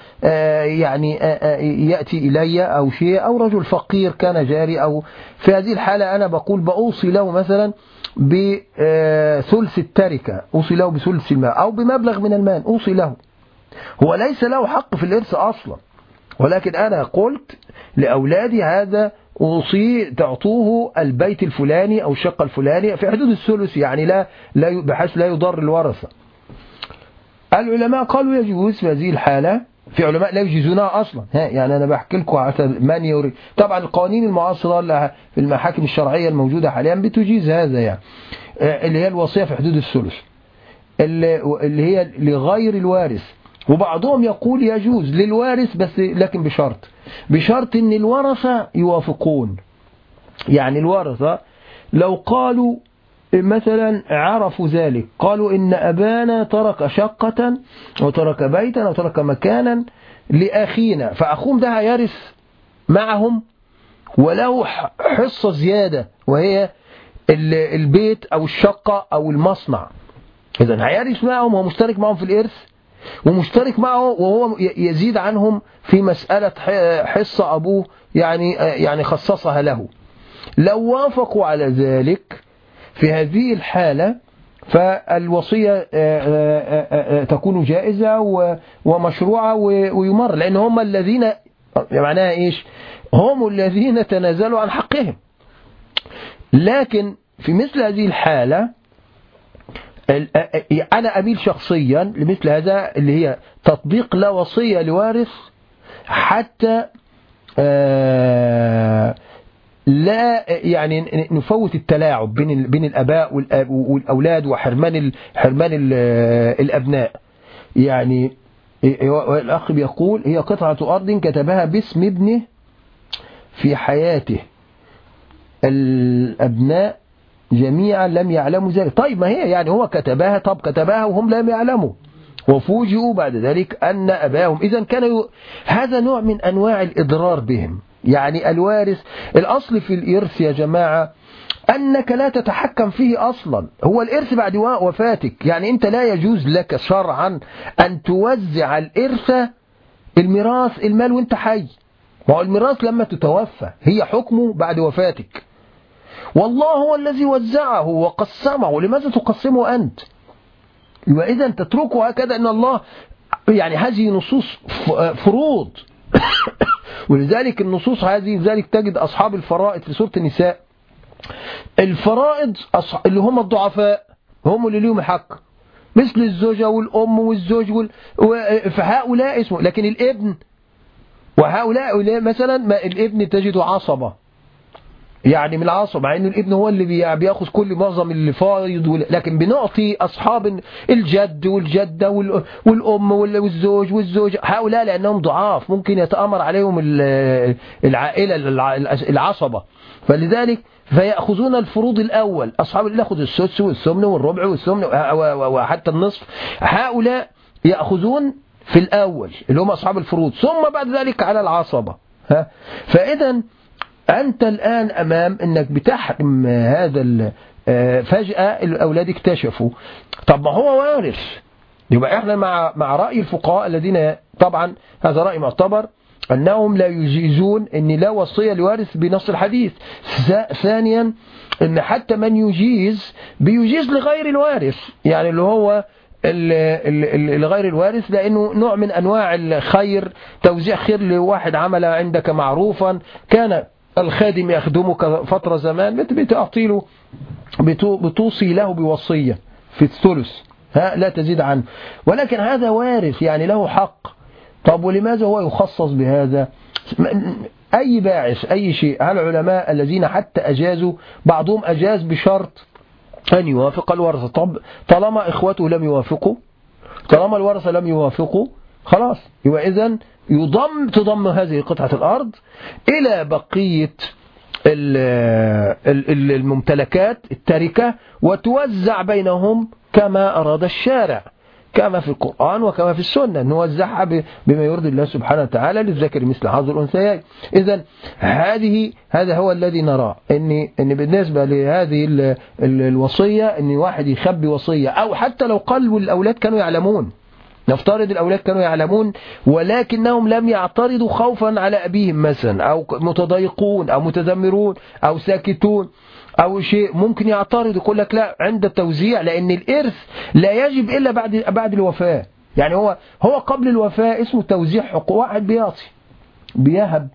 يعني يأتي إلي أو شيء أو رجل فقير كان جاري أو في هذه الحالة أنا بقول بأوصي له مثلا بثلث التركة أوصي له بثلث المال أو بمبلغ من المال أوصي له. هو ليس له حق في الإرث أصلا. ولكن أنا قلت لأولادي هذا أوصي تعطوه البيت الفلاني أو الشقة الفلاني في حدود الثلث يعني لا, لا بحيث لا يضر الورثة. العلماء قالوا يجوز في هذه الحالة في علماء لا يجيزونها أصلا. ها يعني أنا بحكي لكم على من يريد. طبعا القوانين المعاصرة في المحاكم الشرعية الموجودة حاليا بتجيز هذا يعني. اللي هي الوصية في حدود الثلث. اللي هي لغير الوارث. وبعضهم يقول يجوز للوارث بس لكن بشرط. بشرط إن الورثة يوافقون. يعني الورثة لو قالوا مثلا عرفوا ذلك. قالوا إن أبانا ترك شقة وترك بيتا وترك مكانا لأخينا. فأخوهم ده هيرث معهم وله حصة زيادة وهي البيت أو الشقة أو المصنع. إذا هيرث معهم هو مشترك معهم في الإرث ومشترك معه وهو يزيد عنهم في مسألة حصة أبوه يعني يعني خصصها له. لو وافقوا على ذلك في هذه الحالة فالوصية تكون جائزة ومشروعة ويمر. لأن هم الذين معناها إيش؟ هم الذين تنازلوا عن حقهم. لكن في مثل هذه الحالة أنا أميل شخصيا لمثل هذا اللي هي تطبيق لا وصية لوارث حتى لا يعني نفوت التلاعب بين بين الأباء والأولاد وحرمان حرمان الأبناء. يعني الاخ بيقول هي قطعة أرض كتبها باسم ابنه في حياته. الأبناء جميعا لم يعلموا ذلك. طيب ما هي؟ يعني هو كتبها طب كتبها وهم لم يعلموا. وفوجئوا بعد ذلك أن أباهم إذا كان هذا نوع من أنواع الإضرار بهم. يعني الوارث الأصل في الإرث يا جماعة أنك لا تتحكم فيه أصلا. هو الإرث بعد وفاتك. يعني أنت لا يجوز لك شرعا أن توزع الإرث الميراث المال وأنت حي. ما هو الميراث لما تتوفى هي حكمه بعد وفاتك. والله هو الذي وزعه وقسمه. لماذا تقسمه أنت؟ وإذا تتركه هكذا أن الله يعني هذه نصوص فروض. (coughs) ولذلك النصوص هذه لذلك تجد أصحاب الفرائض في سورة النساء. الفرائض اللي هم الضعفاء هم اللي ليهم حق. مثل الزوجة والأم والزوج وال... فهؤلاء اسمه. لكن الابن وهؤلاء مثلا ما الابن تجده عصبة. يعني من العصب مع ان الابن هو اللي بيأخذ كل معظم الفائض لكن بنعطي أصحاب الجد والجدة والأم والزوج والزوج هؤلاء لأنهم ضعاف ممكن يتأمر عليهم العائلة العصبة. فلذلك فيأخذون الفروض الأول أصحاب اللي يأخذ السدس والثمن والربع والثمن وحتى النصف. هؤلاء يأخذون في الأول اللي هم أصحاب الفروض ثم بعد ذلك على العصبة. فإذا أنت الآن أمام أنك بتحرم هذا فجأة الأولاد اكتشفوا. طب ما هو وارث. يبقى إحنا مع مع رأي الفقهاء الذين طبعا هذا رأي معتبر أنهم لا يجيزون أن لا وصية لوارث بنص الحديث. ثانيا أن حتى من يجيز بيجيز لغير الوارث. يعني اللي هو لغير الوارث لأنه نوع من أنواع الخير توزيع خير لواحد عمل عندك معروفا. كان الخادم يخدمك فترة زمان بتعطي له بتوصي له بوصية في الثلث. ها لا تزيد عنه. ولكن هذا وارث يعني له حق. طب ولماذا هو يخصص بهذا؟ أي باعث أي شيء؟ العلماء الذين حتى أجازوا بعضهم أجاز بشرط أن يوافق الورثة؟ طب طالما إخوته لم يوافقوا طالما الورثة لم يوافقوا خلاص. يبقى إذن يضم تضم هذه قطعة الأرض إلى بقية الممتلكات التركة وتوزع بينهم كما أراد الشارع كما في القرآن وكما في السنة نوزعها بما يرضي الله سبحانه وتعالى للذكر مثل حظ الأنثيين. إذا هذه هذا هو الذي نراه. إن إن بالنسبة لهذه الوصية إن واحد يخبي وصية أو حتى لو قال الأولاد كانوا يعلمون. نفترض الأولاد كانوا يعلمون ولكنهم لم يعترضوا خوفا على أبيهم مثلا أو متضايقون أو متذمرون أو ساكتون أو شيء ممكن يعترض يقول لك لا عند التوزيع لأن الإرث لا يجب إلا بعد بعد الوفاة. يعني هو هو قبل الوفاة اسمه توزيع حقوق واحد بيعطي بيهب.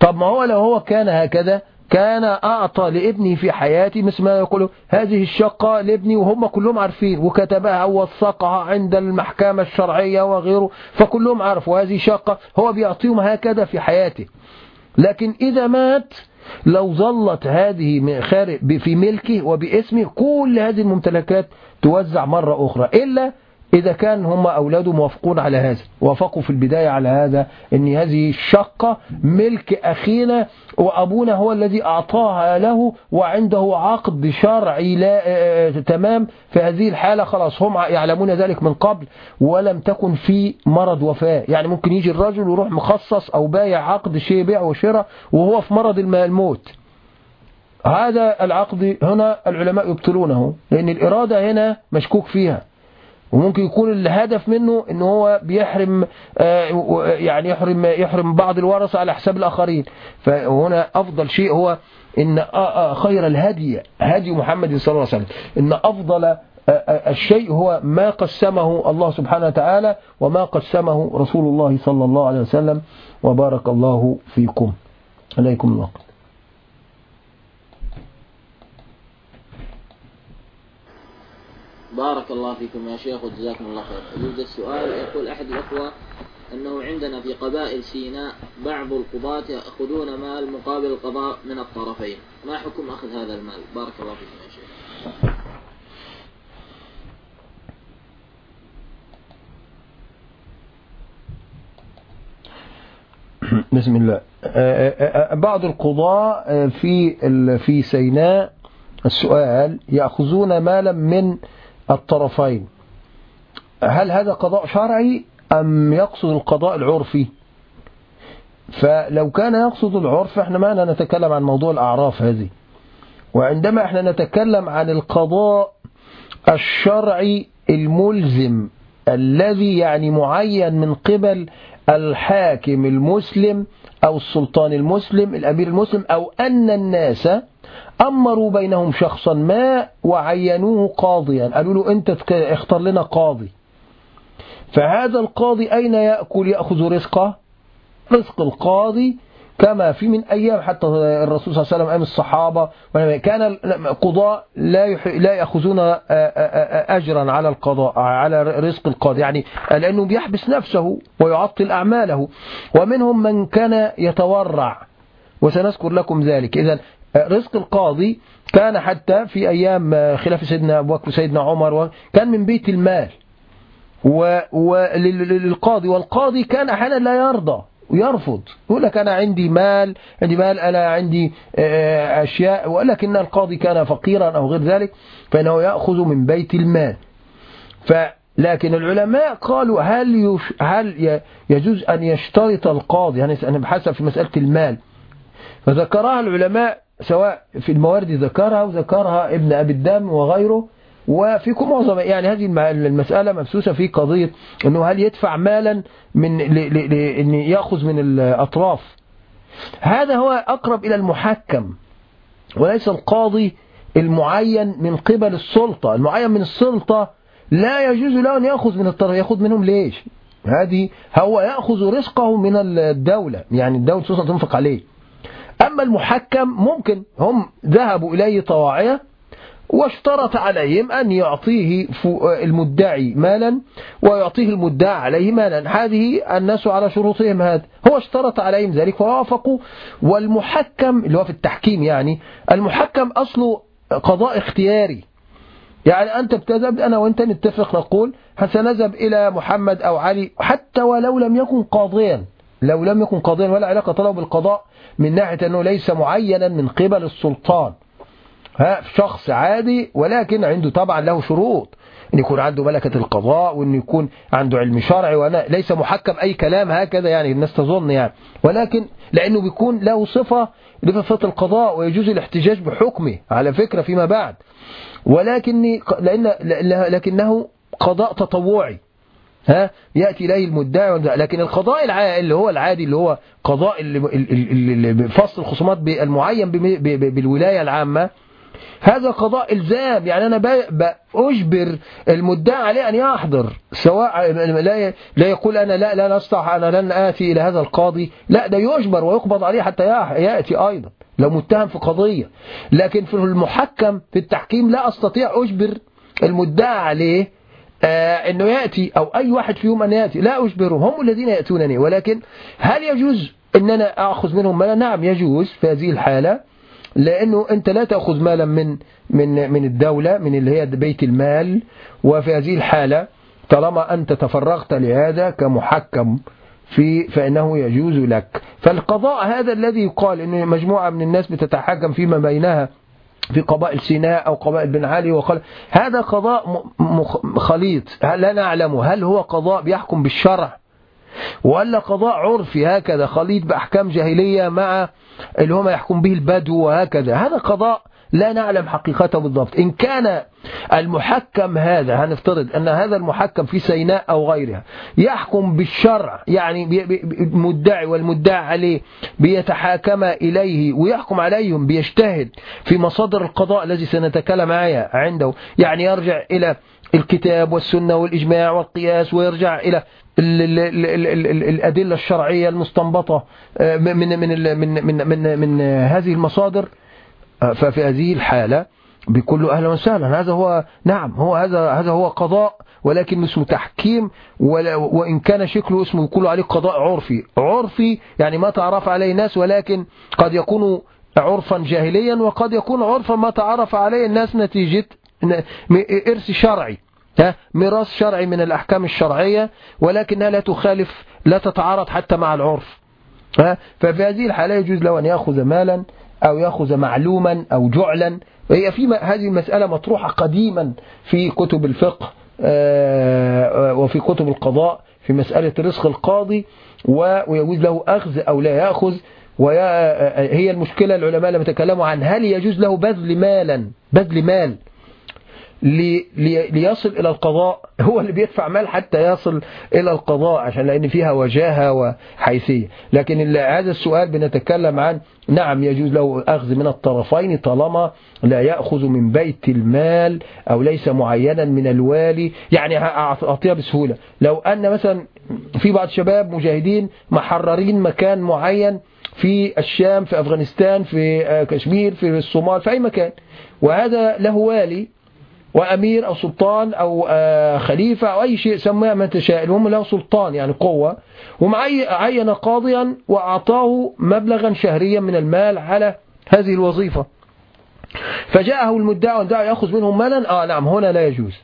طب ما هو لو هو كان هكذا كان أعطى لابني في حياتي مثل ما يقولوا هذه الشقة لابني وهم كلهم عارفين وكتبها ووثقها عند المحكمة الشرعية وغيره فكلهم عارفوا هذه شقة هو بيعطيهم هكذا في حياته. لكن إذا مات لو ظلت هذه في ملكه وباسمه كل هذه الممتلكات توزع مرة أخرى إلا إذا كان هم أولاده موافقون على هذا وافقوا في البداية على هذا أن هذه الشقة ملك أخينا وأبونا هو الذي أعطاها له وعنده عقد شرعي لا آه، آه، تمام. في هذه الحالة خلاص هم يعلمون ذلك من قبل ولم تكن في مرض وفاة. يعني ممكن يجي الرجل ويروح مخصص أو بايع عقد شيء بيع وشراء وهو في مرض الموت. هذا العقد هنا العلماء يبطلونه لأن الإرادة هنا مشكوك فيها. وممكن يكون الهدف منه إن هو بيحرم آه، يعني يحرم يحرم بعض الورثة على حساب الآخرين. فهنا أفضل شيء هو إن آه، آه، خير الهدي هدي محمد صلى الله عليه وسلم. إن أفضل الشيء هو ما قسمه الله سبحانه وتعالى وما قسمه رسول الله صلى الله عليه وسلم. وبارك الله فيكم. عليكم الله
بارك الله فيكم يا شيخ وجزاكم الله خير. يوجد سؤال يقول أحد الأخوة أنه عندنا في قبائل سيناء بعض القضاة يأخذون مال مقابل القضاء من الطرفين. ما حكم أخذ هذا المال؟ بارك الله فيكم يا شيخ. (coughs)
بسم الله. بعض القضاء في في سيناء السؤال يأخذون مالا من الطرفين. هل هذا قضاء شرعي أم يقصد القضاء العرفي؟ فلو كان يقصد العرف إحنا ما نتكلم عن موضوع الأعراف هذه. وعندما إحنا نتكلم عن القضاء الشرعي الملزم الذي يعني معين من قبل الحاكم المسلم أو السلطان المسلم الأمير المسلم أو أن الناس أمروا بينهم شخصا ما وعينوه قاضيا. قالوا له أنت اختار لنا قاضي. فهذا القاضي أين يأكل؟ يأخذ رزقه. رزق القاضي كما في من أيام حتى الرسول صلى الله عليه وسلم أيام الصحابة. كان قضاء لا لا يأخذون أجرا على القضاء على رزق القاضي. يعني لأنه بيحبس نفسه ويعطل أعماله. ومنهم من كان يتورع. وسنذكر لكم ذلك. إذا رزق القاضي كان حتى في أيام خلاف سيدنا أبو بكر وسيدنا عمر كان من بيت المال. وللقاضي والقاضي كان أحيانا لا يرضى ويرفض. يقول لك أنا عندي مال عندي مال أنا عندي آه، أشياء ولكن القاضي كان فقيرا أو غير ذلك فإنه يأخذ من بيت المال. لكن العلماء قالوا هل يش هل يجوز أن يشترط القاضي يعني أنا بحسب في مسألة المال. فذكرها العلماء سواء في الموارد ذكرها وذكرها ابن أبي الدم وغيره وفي معظم يعني هذه المسألة مبسوسة في قضية أنه هل يدفع مالا من أن يأخذ من الأطراف. هذا هو أقرب إلى المحكم وليس القاضي المعين من قبل السلطة. المعين من السلطة لا يجوز له أن يأخذ من الطرف يأخذ منهم ليش؟ هذه هو يأخذ رزقه من الدولة يعني الدولة تنفق عليه. أما المحكم ممكن هم ذهبوا إليه طواعية واشترط عليهم أن يعطيه المدعي مالا ويعطيه المدعى عليه مالا. هذه الناس على شروطهم هذا. هو اشترط عليهم ذلك ووافقوا والمحكم اللي هو في التحكيم يعني المحكم أصله قضاء اختياري. يعني أنت بتذهب أنا وأنت نتفق نقول سنذهب إلى محمد أو علي حتى ولو لم يكن قاضيا. لو لم يكن قاضيا ولا علاقة له بالقضاء من ناحية أنه ليس معينا من قبل السلطان. ها شخص عادي ولكن عنده طبعا له شروط. إن يكون عنده ملكة القضاء وإن يكون عنده علم شرعي وأنا ليس محكم أي كلام هكذا يعني الناس تظن يعني. ولكن لأنه بيكون له صفة لصفة القضاء ويجوز الاحتجاج بحكمه على فكرة فيما بعد. ولكن لأن لكنه قضاء تطوعي. ها يأتي إليه المدعي لكن القضاء العادي اللي هو العادي اللي هو قضاء فصل الخصومات المعين بالولاية العامة هذا قضاء إلزام. يعني أنا بأجبر المدعي عليه أن يحضر. سواء لا لا يقول أنا لا لا نستطيع أنا لن آتي إلى هذا القاضي. لا ده يجبر ويقبض عليه حتى يأتي أيضا لو متهم في قضية. لكن في المحكم في التحكيم لا أستطيع أجبر المدعي عليه أنه يأتي أو أي واحد فيهم أن يأتي. لا أجبرهم هم الذين يأتونني ولكن هل يجوز أن أنا أخذ منهم مالا؟ نعم يجوز في هذه الحالة لأنه أنت لا تأخذ مالا من من من الدولة من اللي هي بيت المال. وفي هذه الحالة طالما أنت تفرغت لهذا كمحكم في فإنه يجوز لك. فالقضاء هذا الذي يقال أن مجموعة من الناس بتتحكم فيما بينها في قبائل سيناء أو قبائل بن علي وقال هذا قضاء خليط. لا نعلم هل هو قضاء بيحكم بالشرع؟ ولا قضاء عرفي هكذا خليط بأحكام جاهلية مع اللي هو ما يحكم به البدو وهكذا. هذا قضاء لا نعلم حقيقته بالضبط. إن كان المحكم هذا هنفترض أن هذا المحكم في سيناء أو غيرها يحكم بالشرع يعني المدعي والمدعى عليه بيتحاكم إليه ويحكم عليهم بيجتهد في مصادر القضاء الذي سنتكلم عنده. يعني يرجع إلى الكتاب والسنة والإجماع والقياس ويرجع إلى الأدلة الشرعية المستنبطة من من من من من, من هذه المصادر. ففي هذه الحالة بيقول له أهلا وسهلا. هذا هو نعم هو هذا هذا هو قضاء ولكن اسمه تحكيم وإن كان شكله اسمه يقول عليه قضاء عرفي. عرفي يعني ما تعرف عليه الناس ولكن قد يكون عرفا جاهليا وقد يكون عرفا ما تعرف عليه الناس نتيجة إرث شرعي. ميراث شرعي من الأحكام الشرعية ولكنها لا تخالف لا تتعارض حتى مع العرف. ففي هذه الحالة يجوز له أن يأخذ مالا أو يأخذ معلوما أو جعلا. وهي في هذه المسألة مطروحة قديما في كتب الفقه وفي كتب القضاء في مسألة رزق القاضي ويجوز له أخذ أو لا يأخذ. وهي المشكلة العلماء لما تكلموا عن هل يجوز له بذل مالا بذل مال. ليصل إلى القضاء. (laughs) هو اللي بيدفع مال حتى يصل إلى القضاء عشان لأن فيها وجاهة وحيثية. لكن هذا السؤال بنتكلم عن نعم يجوز له أخذ من الطرفين طالما لا يأخذ من بيت المال أو ليس معينا من الوالي. يعني أعطيها بسهولة. لو أن مثلا في بعض الشباب مجاهدين محررين مكان معين في الشام في أفغانستان في كشمير في الصومال في أي مكان. وهذا له والي. وأمير أو سلطان أو خليفة أو أي شيء سماه ما تشاء المهم له سلطان يعني قوة. وعين قاضيا وأعطاه مبلغا شهريا من المال على هذه الوظيفة. فجاءه المدعي والدعي يأخذ منهم مالا آه نعم هنا لا يجوز.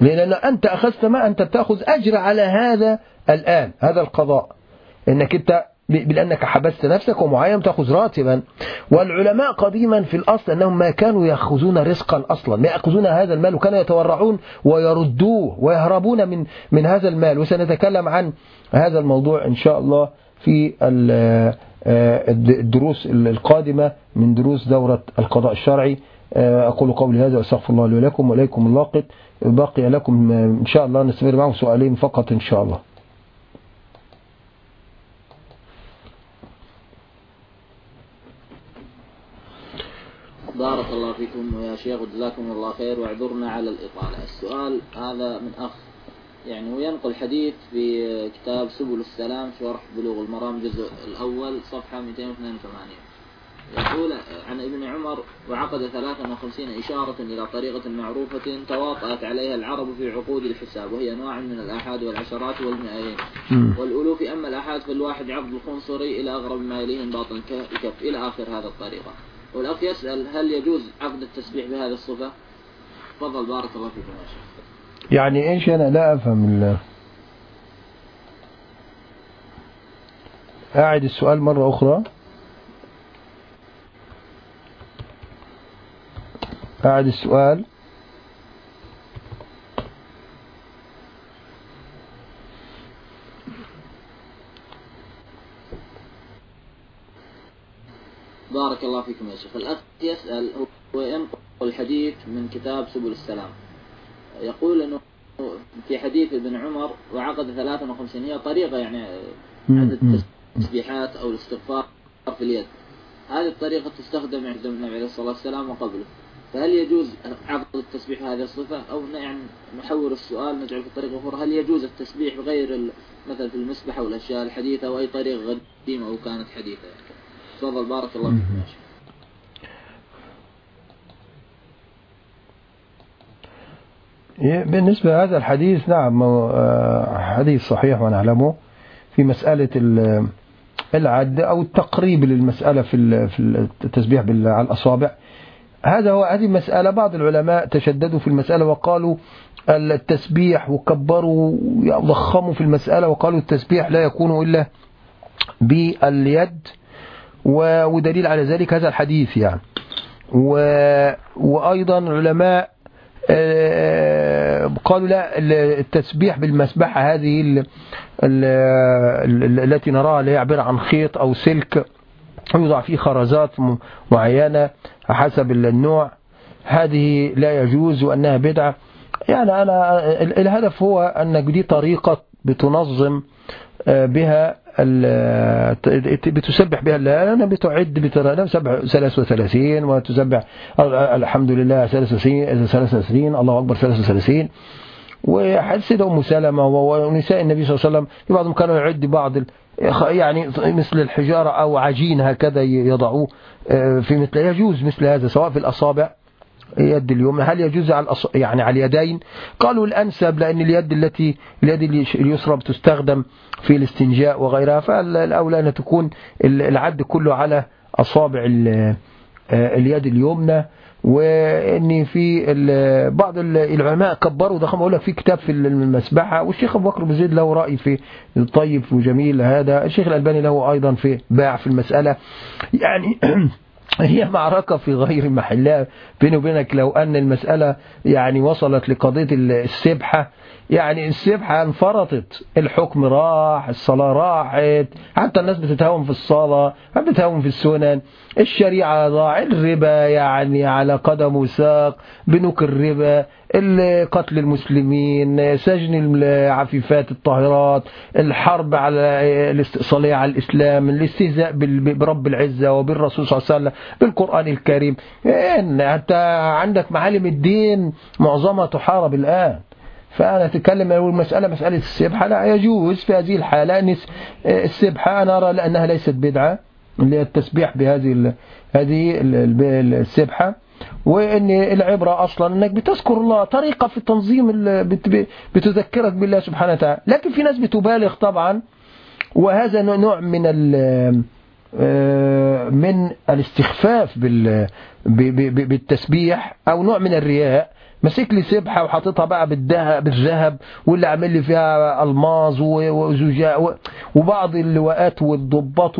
لأن أنت أخذت ما أنت بتأخذ أجر على هذا الآن هذا القضاء. إنك أنت بأنك حبست نفسك ومعين تأخذ راتبا. والعلماء قديما في الأصل أنهم ما كانوا يأخذون رزقا أصلا. ما يأخذون هذا المال وكانوا يتورعون ويردوه ويهربون من من هذا المال. وسنتكلم عن هذا الموضوع إن شاء الله في الدروس القادمة من دروس دورة القضاء الشرعي. آه، أقول قولي هذا وأستغفر الله لي ولكم وإليكم اللاقط بقي لكم آه، إن شاء الله نستمر معكم سؤالين فقط إن شاء الله.
بارك الله فيكم يا شيخ وجزاكم الله خير واعذرنا على الإطالة. السؤال هذا من أخ يعني وينقل حديث في كتاب سبل السلام شرح بلوغ المرام الجزء الأول صفحة 282 يقول عن ابن عمر وعقد 53 إشارة إلى طريقة معروفة تواطأت عليها العرب في عقود الحساب وهي أنواع من الآحاد والعشرات والمئين والألوف أما الآحاد فالواحد عقد الخنصري إلى أغرب ما يليه من باطن الكف إلى آخر هذا الطريقة. والأخ يسأل هل يجوز عقد التسبيح بهذه الصفة؟ تفضل بارك الله فيكم يا شيخ.
يعني إيش أنا لا أفهم ال- أعد السؤال مرة أخرى. أعد السؤال
بارك الله فيكم يا شيخ. الأخ يسأل هو ينقل الحديث من كتاب سبل السلام. يقول أنه في حديث ابن عمر وعقد 53 هي طريقة يعني عدد التسبيحات أو الاستغفار في اليد. هذه الطريقة تستخدم عند النبي عليه الصلاة والسلام وقبله. فهل يجوز عقد التسبيح هذه الصفة؟ أو يعني نحور السؤال نجعل في طريقة أخرى. هل يجوز التسبيح بغير مثلا في المسبح أو الأشياء الحديثة أو أي طريقة قديمة أو كانت حديثة؟ يعني. تفضل بارك الله فيكم يا شيخ.
بالنسبة لهذا الحديث نعم آه، حديث صحيح ونعلمه في مسألة ال- العد أو التقريب للمسألة في ال- في التسبيح على الأصابع. هذا هو هذه مسألة بعض العلماء تشددوا في المسألة وقالوا التسبيح وكبروا وضخموا في المسألة وقالوا التسبيح لا يكون إلا باليد ودليل على ذلك هذا الحديث يعني. وأيضا العلماء آه، قالوا لا التسبيح بالمسبحة هذه ال- ال- ال- التي نراها اللي هي عبارة عن خيط أو سلك يوضع فيه خرزات معينة حسب النوع. هذه لا يجوز وأنها بدعة. يعني أنا ال- الهدف هو أنك دي طريقة بتنظم بها بتسبح بها الله بتعد بتر- بتسبح 33 وتسبح ال- الحمد لله 33 33 الله أكبر 33 وسيدة أم سلمة ونساء النبي صلى الله عليه وسلم بعضهم كانوا يعد بعض يعني مثل الحجارة أو عجين هكذا يضعوه آه، في مثل يجوز مثل هذا سواء في الأصابع يد اليمنى هل يجوز على الأص... يعني على اليدين؟ قالوا الأنسب لأن اليد التي اليد اليسرى بتستخدم في الاستنجاء وغيرها فالأولى أن تكون العد كله على أصابع آه، اليد اليمنى. وإن في بعض ال- العلماء كبروا ده أقول لك في كتاب في المسبحة والشيخ أبو بكر بن زيد له رأي في طيب وجميل هذا الشيخ الألباني له أيضا في باع في المسألة. يعني (clears throat) هي معركة في غير محلها. بيني وبينك لو أن المسألة يعني وصلت لقضية السبحة يعني السبحة انفرطت الحكم راح الصلاة راحت حتى الناس بتتهاون في الصلاة بتتهاون في السنن. الشريعة ضاع الربا يعني على قدم وساق بنوك الربا ال- قتل المسلمين سجن العفيفات الطاهرات الحرب على الاستئصالية على الإسلام الاستهزاء برب العزة وبالرسول صلى الله عليه وسلم بالقرآن الكريم. إن حتى عندك معالم الدين معظمها تحارب الآن. فأنا أتكلم المسألة مسألة السبحة. لا يجوز في هذه الحالة أن السبحة. أنا أرى لأنها ليست بدعة اللي التسبيح بهذه هذه ال- ال- السبحة. وإن العبرة أصلا أنك بتذكر الله طريقة في التنظيم ال- بت- بتذكرك بالله سبحانه وتعالى. لكن في ناس بتبالغ طبعا. وهذا نوع من ال من الاستخفاف بالتسبيح أو نوع من الرياء. ماسك لي سبحة وحاططها بقى بالذهب بالذهب واللي عامل لي فيها ألماظ وزجاج وبعض اللواءات والضباط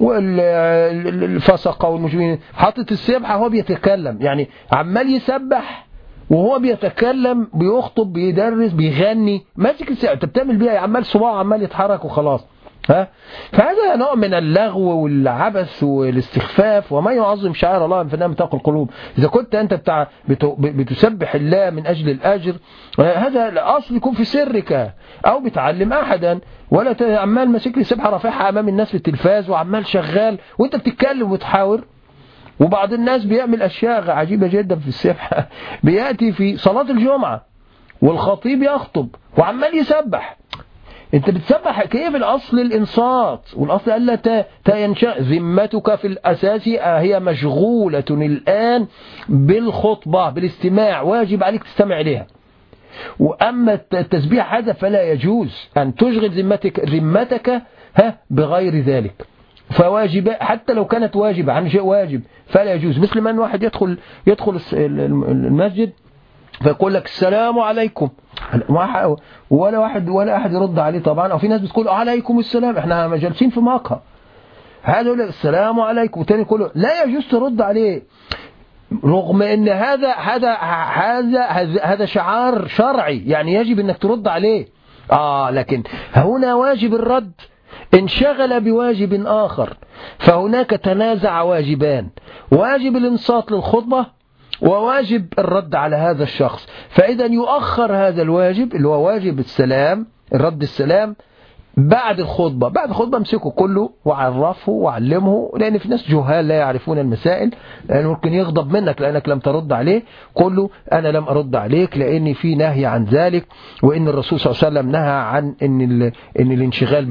والفسقة والمجرمين حاطط السبحة وهو بيتكلم. يعني عمال يسبح وهو بيتكلم بيخطب بيدرس بيغني. ماسك السبحة. انت بتعمل بيها إيه؟ عمال صباعه عمال يتحرك وخلاص. فهذا نوع من اللغو والعبث والاستخفاف وما يعظم شعائر الله فإنها متاق القلوب. إذا كنت أنت بتاع بتسبح الله من أجل الأجر هذا الأصل يكون في سرك أو بتعلم أحدا. ولا عمال ماسك لي سبحة رافعها أمام الناس في التلفاز وعمال شغال وأنت بتتكلم وتحاور. وبعض الناس بيعمل أشياء عجيبة جدا في السبحة. (laughs) بيأتي في صلاة الجمعة والخطيب يخطب وعمال يسبح. انت بتسبح كيف الأصل الانصات والأصل ألا تنشا ذمتك في الأساس هي مشغولة الآن بالخطبة بالاستماع. واجب عليك تستمع إليها. وأما التسبيح هذا فلا يجوز أن تشغل ذمتك ذمتك ها بغير ذلك. فواجب حتى لو كانت واجبة عن شيء واجب فلا يجوز. مثل ما واحد يدخل يدخل المسجد فيقول لك السلام عليكم. ولا واحد ولا أحد يرد عليه طبعا. أو في ناس بتقول عليكم السلام. إحنا جالسين في مقهى. هذا يقول السلام عليكم. وتاني يقول لا يجوز ترد عليه. رغم إن هذا هذا هذا هذا شعار شرعي. يعني يجب إنك ترد عليه. آه لكن هنا واجب الرد. انشغل بواجب آخر. فهناك تنازع واجبان. واجب الانصات للخطبة وواجب الرد على هذا الشخص. فإذا يؤخر هذا الواجب اللي هو واجب السلام الرد السلام بعد الخطبة بعد الخطبة امسكه كله وعرفه وعلمه لأن في ناس جهال لا يعرفون المسائل لأن ممكن يغضب منك لأنك لم ترد عليه كله أنا لم أرد عليك لأن في نهي عن ذلك وإن الرسول صلى الله عليه وسلم نهى عن إن, إن الانشغال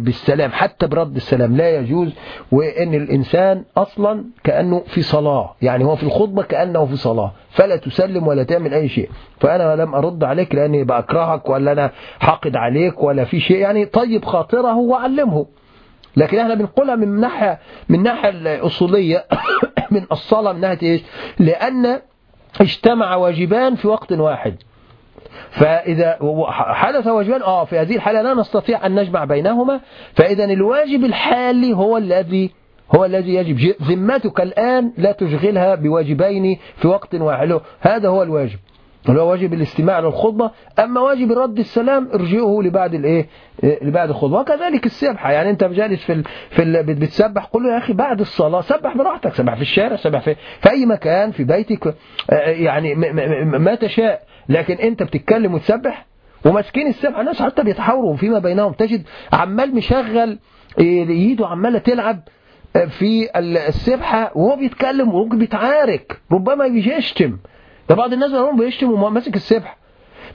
بالسلام حتى برد السلام لا يجوز وإن الإنسان أصلا كأنه في صلاة يعني هو في الخطبة كأنه في صلاة. فلا تسلم ولا تعمل أي شيء. فأنا لم أرد عليك لأني بأكرهك ولا أنا حاقد عليك ولا في شيء. يعني طيب خاطره وعلمه لكن إحنا بنقولها من ناحية من ناحية الأصولية (coughs) من الصلاة من ناحية إيش؟ لأن اجتمع واجبان في وقت واحد. فإذا حدث واجبان آه في هذه الحالة لا نستطيع أن نجمع بينهما. فإذا الواجب الحالي هو الذي هو الذي يجب. ذمتك الآن لا تشغلها بواجبين في وقت واحد. هذا هو الواجب. اللي هو واجب الاستماع للخطبة. أما واجب رد السلام ارجعه لبعد الإيه؟ لبعد الخطبة. وكذلك السبحة يعني أنت جالس في ال... في ال... بتسبح قل له يا أخي بعد الصلاة سبح براحتك. سبح في الشارع سبح في في أي مكان في بيتك. يعني ما تشاء. لكن أنت بتتكلم وتسبح وماسكين السبحة الناس حتى بيتحاوروا فيما بينهم. تجد عمال مشغل إيده عمالة تلعب. في السبحة وهو بيتكلم وهو بيتعارك. ربما يشتم ده بعض الناس بيقولوا بيشتم وهو ماسك السبحة.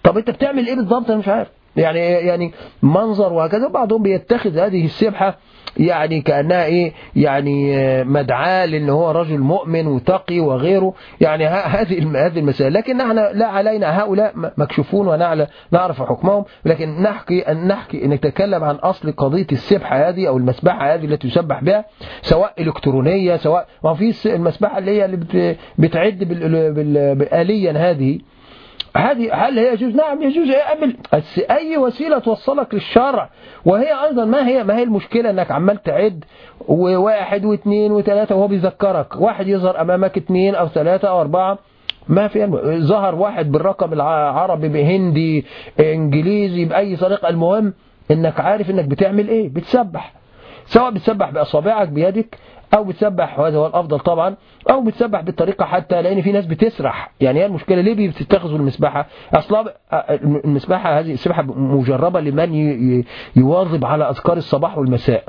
طب انت بتعمل إيه بالضبط؟ أنا مش عارف. يعني يعني منظر وهكذا بعضهم بيتخذ هذه السبحة يعني كأنها إيه يعني مدعاة لأن هو رجل مؤمن وتقي وغيره. يعني هذه هذه المسائل. لكن إحنا لا علينا هؤلاء مكشوفون ونعرف حكمهم. لكن نحكي أن نحكي أن نتكلم عن أصل قضية السبحة هذه أو المسبحة هذه التي يسبح بها سواء إلكترونية سواء ما في المسبحة اللي هي اللي بتعد بالآليا هذه. هذه هل هي يجوز نعم يجوز قبل. أي وسيلة توصلك للشرع؟ وهي أيضا ما هي ما هي المشكلة أنك عمال تعد وواحد واثنين وثلاثة وهو بيذكرك؟ واحد يظهر أمامك اثنين أو ثلاثة أو أربعة. ما في ظهر واحد بالرقم العربي بهندي إنجليزي بأي طريقة. المهم إنك عارف إنك بتعمل إيه؟ بتسبح. سواء بتسبح بأصابعك بيدك أو بتسبح وهذا هو الأفضل طبعا أو بتسبح بالطريقة حتى لأن في ناس بتسرح. يعني هي المشكلة ليه بتتخذوا المسبحة؟ أصلا المسبحة هذه السبحة مجربة لمن يواظب على أذكار الصباح والمساء.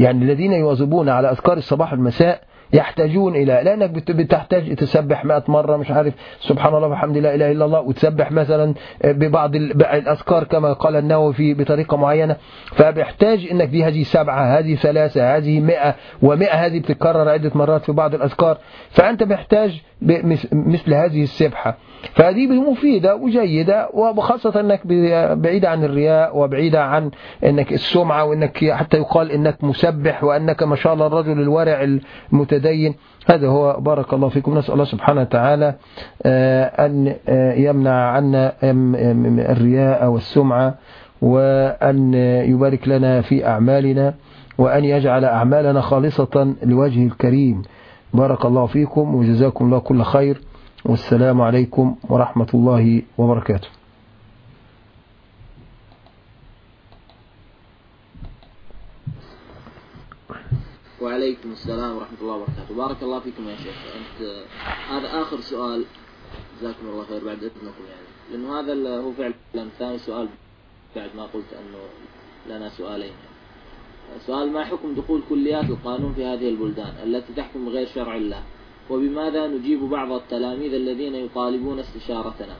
يعني الذين يواظبون على أذكار الصباح والمساء يحتاجون إلى لأنك بتحتاج تسبح 100 مرة مش عارف سبحان الله وبحمد لا إله إلا الله وتسبح مثلا ببعض الأذكار كما قال النووي بطريقة معينة. فبيحتاج أنك دي هذه سبعة هذه ثلاثة هذه مئة ومئة هذه بتتكرر عدة مرات في بعض الأذكار. فأنت محتاج مثل هذه السبحة. فهذه مفيدة وجيدة وخاصة أنك بعيدة عن الرياء وبعيدة عن أنك السمعة وأنك حتى يقال أنك مسبح وأنك ما شاء الله الرجل الورع المتدين. هذا هو بارك الله فيكم. نسأل الله سبحانه وتعالى أن يمنع عنا الرياء والسمعة وأن يبارك لنا في أعمالنا وأن يجعل أعمالنا خالصة لوجه الكريم. بارك الله فيكم وجزاكم الله كل خير. والسلام عليكم ورحمة الله وبركاته.
وعليكم السلام ورحمة الله وبركاته. بارك الله فيكم يا شيخ. أنت هذا آخر سؤال. جزاكم الله خير بعد إذنكم يعني. لأنه هذا هو فعلا ثاني سؤال بعد ما قلت أنه لنا سؤالين. سؤال ما حكم دخول كليات القانون في هذه البلدان التي تحكم بغير شرع الله؟ وبماذا نجيب بعض التلاميذ الذين يطالبون استشارتنا؟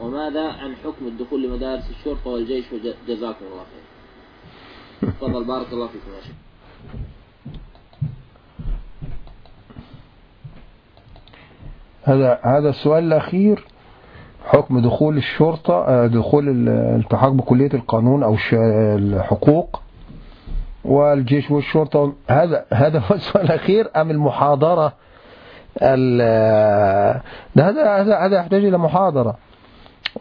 وماذا عن حكم الدخول لمدارس الشرطة والجيش؟ وجزاكم الله خير. تفضل بارك الله فيكم يا شيخ.
هذا هذا السؤال الأخير حكم دخول الشرطة آه، دخول ال- الالتحاق بكلية القانون أو الحقوق والجيش والشرطة. هذا هذا هو السؤال الأخير أم المحاضرة ال- ده هذا هذا يحتاج إلى محاضرة.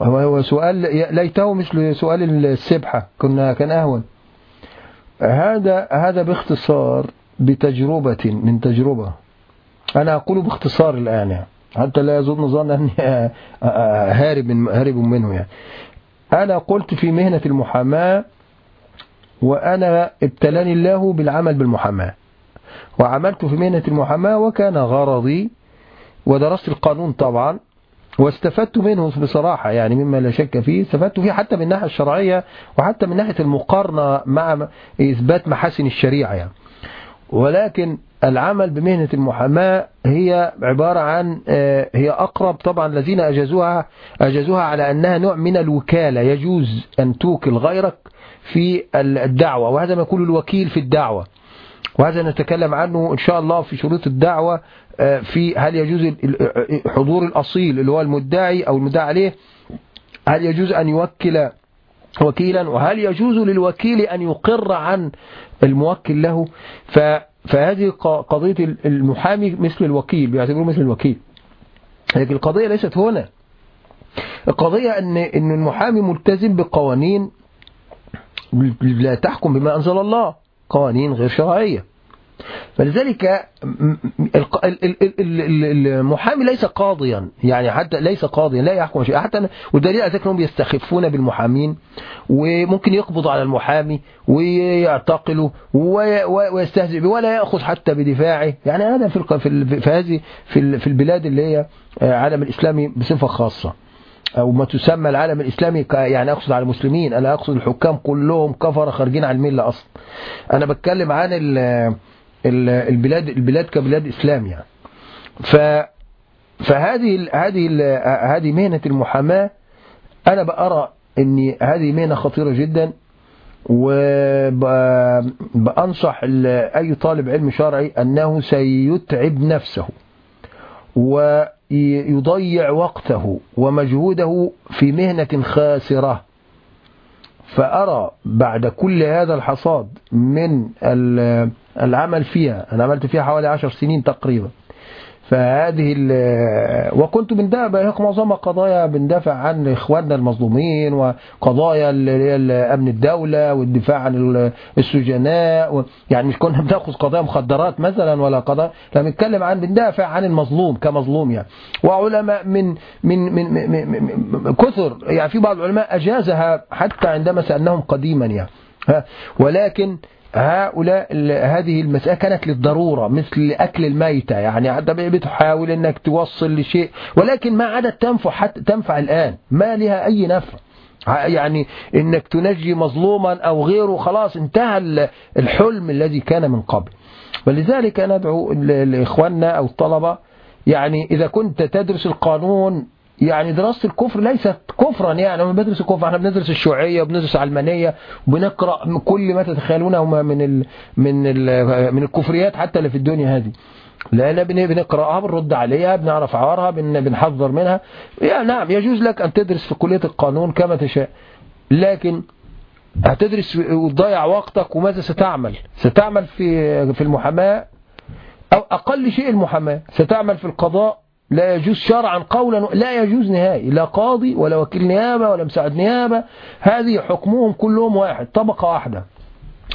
هو سؤال ليته مثل سؤال السبحة. كنا كان أهون. هذا هذا باختصار بتجربة من تجربة. أنا أقول باختصار الآن يعني. حتى لا يظن ظن أني (laughs) هارب من هارب منه يعني. أنا قلت في مهنة المحاماة وأنا ابتلاني الله بالعمل بالمحاماة. وعملت في مهنة المحاماة وكان غرضي ودرست القانون طبعا واستفدت منه بصراحة يعني مما لا شك فيه استفدت فيه حتى من الناحية الشرعية وحتى من ناحية المقارنة مع إثبات محاسن الشريعة يعني. ولكن العمل بمهنة المحاماة هي عبارة عن آه، هي أقرب طبعا الذين أجازوها أجازوها على أنها نوع من الوكالة يجوز أن توكل غيرك في الدعوة وهذا ما يقول الوكيل في الدعوة. وهذا نتكلم عنه إن شاء الله في شروط الدعوة آه، في هل يجوز ال- حضور الأصيل اللي هو المدعي أو المدعى عليه؟ هل يجوز أن يوكل وكيلا؟ وهل يجوز للوكيل أن يقر عن الموكل له؟ فهذه قضية ال- المحامي مثل الوكيل بيعتبروه مثل الوكيل. لكن القضية ليست هنا. القضية أن أن المحامي ملتزم بقوانين لا تحكم بما أنزل الله. قوانين غير شرعية. فلذلك المحامي ليس قاضيا. يعني حتى ليس قاضيا لا يحكم شيء حتى والدليل على ذلك إنهم يستخفون بالمحامين وممكن يقبض على المحامي ويعتقله وي- وي- ويستهزئ به ولا يأخذ حتى بدفاعه. يعني هذا في في هذه في البلاد اللي هي آه، عالم الإسلامي بصفة خاصة. أو ما تسمى العالم الإسلامي ك- يعني أقصد على المسلمين أنا أقصد الحكام كلهم كفر خارجين عن الملة أصلا. أنا بتكلم عن ال ال- البلاد البلاد كبلاد إسلام يعني. ف فهذه ال- هذه ال- هذه مهنة المحاماة. أنا بأرى ان هذه مهنة خطيرة جدا وبأنصح أي طالب علم شرعي أنه سيتعب نفسه. ويضيع وقته ومجهوده في مهنة خاسرة. فأرى بعد كل هذا الحصاد من ال- العمل فيها أنا عملت فيها حوالي عشر سنين تقريبا فهذه وكنت بندافع معظمها قضايا بندافع عن إخواننا المظلومين وقضايا أمن الدولة والدفاع عن ال- السجناء يعني مش كنا (laughs) بنأخذ قضايا مخدرات مثلا ولا قضايا لا بنتكلم عن بندافع عن المظلوم كمظلوم يعني. وعلماء من من من, من, من, كثر يعني في بعض العلماء أجازها حتى عندما سألناهم قديما يعني. ولكن هؤلاء هذه المسألة كانت للضرورة مثل أكل الميتة. يعني بتحاول أنك توصل لشيء ولكن ما عادت تنفع حتى تنفع الآن. ما لها أي نفع. يعني إنك تنجي مظلوما أو غيره خلاص انتهى ال- الحلم الذي كان من قبل. ولذلك ندعو ل- لإخواننا أو الطلبة يعني إذا كنت تدرس القانون يعني دراسة الكفر ليست كفرا يعني ما بدرس الكفر إحنا بندرس الشيوعية وبندرس العلمانية وبنقرأ كل ما تتخيلونه من ال من ال من الكفريات حتى اللي في الدنيا هذه. لأن بن- بنقرأها بنرد عليها بنعرف عوارها بن- بنحذر منها. يعني نعم يجوز لك أن تدرس في كلية القانون كما تشاء لكن هتدرس وتضيع وقتك وماذا ستعمل؟ ستعمل في في المحاماة أو أقل شيء المحاماة ستعمل في القضاء لا يجوز شرعا قولا لا يجوز نهائي لا قاضي ولا وكيل نيابة ولا مساعد نيابة. هذه حكمهم كلهم واحد طبقة واحدة.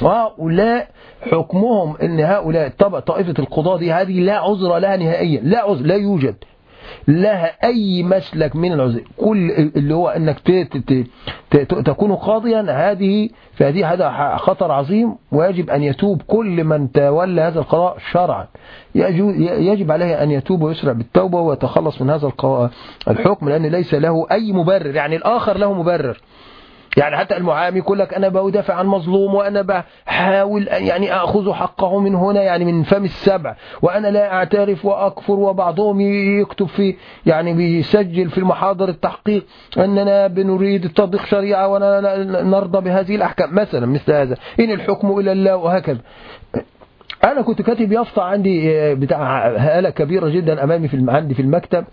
وهؤلاء حكمهم إن هؤلاء طائفة القضاة دي هذه لا عذر لها نهائيا لا عذر لا يوجد. لها أي مسلك من العذر كل اللي هو أنك تكون قاضيا هذه فهذه هذا خطر عظيم ويجب أن يتوب كل من تولى هذا القضاء شرعا. يجب عليه أن يتوب ويسرع بالتوبة ويتخلص من هذا الحكم لأن ليس له أي مبرر يعني الآخر له مبرر. يعني حتى المعامي يقول لك أنا بدافع عن مظلوم وأنا بحاول يعني أخذ حقه من هنا يعني من فم السبع وأنا لا أعترف وأكفر وبعضهم يكتب في يعني بيسجل في المحاضر التحقيق أننا بنريد تطبيق شريعة ولا نرضى بهذه الأحكام. مثلا مثل هذا إن الحكم إلى الله وهكذا. أنا كنت كاتب يافطة عندي آه، بتاع هالة كبيرة جدا أمامي في عندي في المكتب.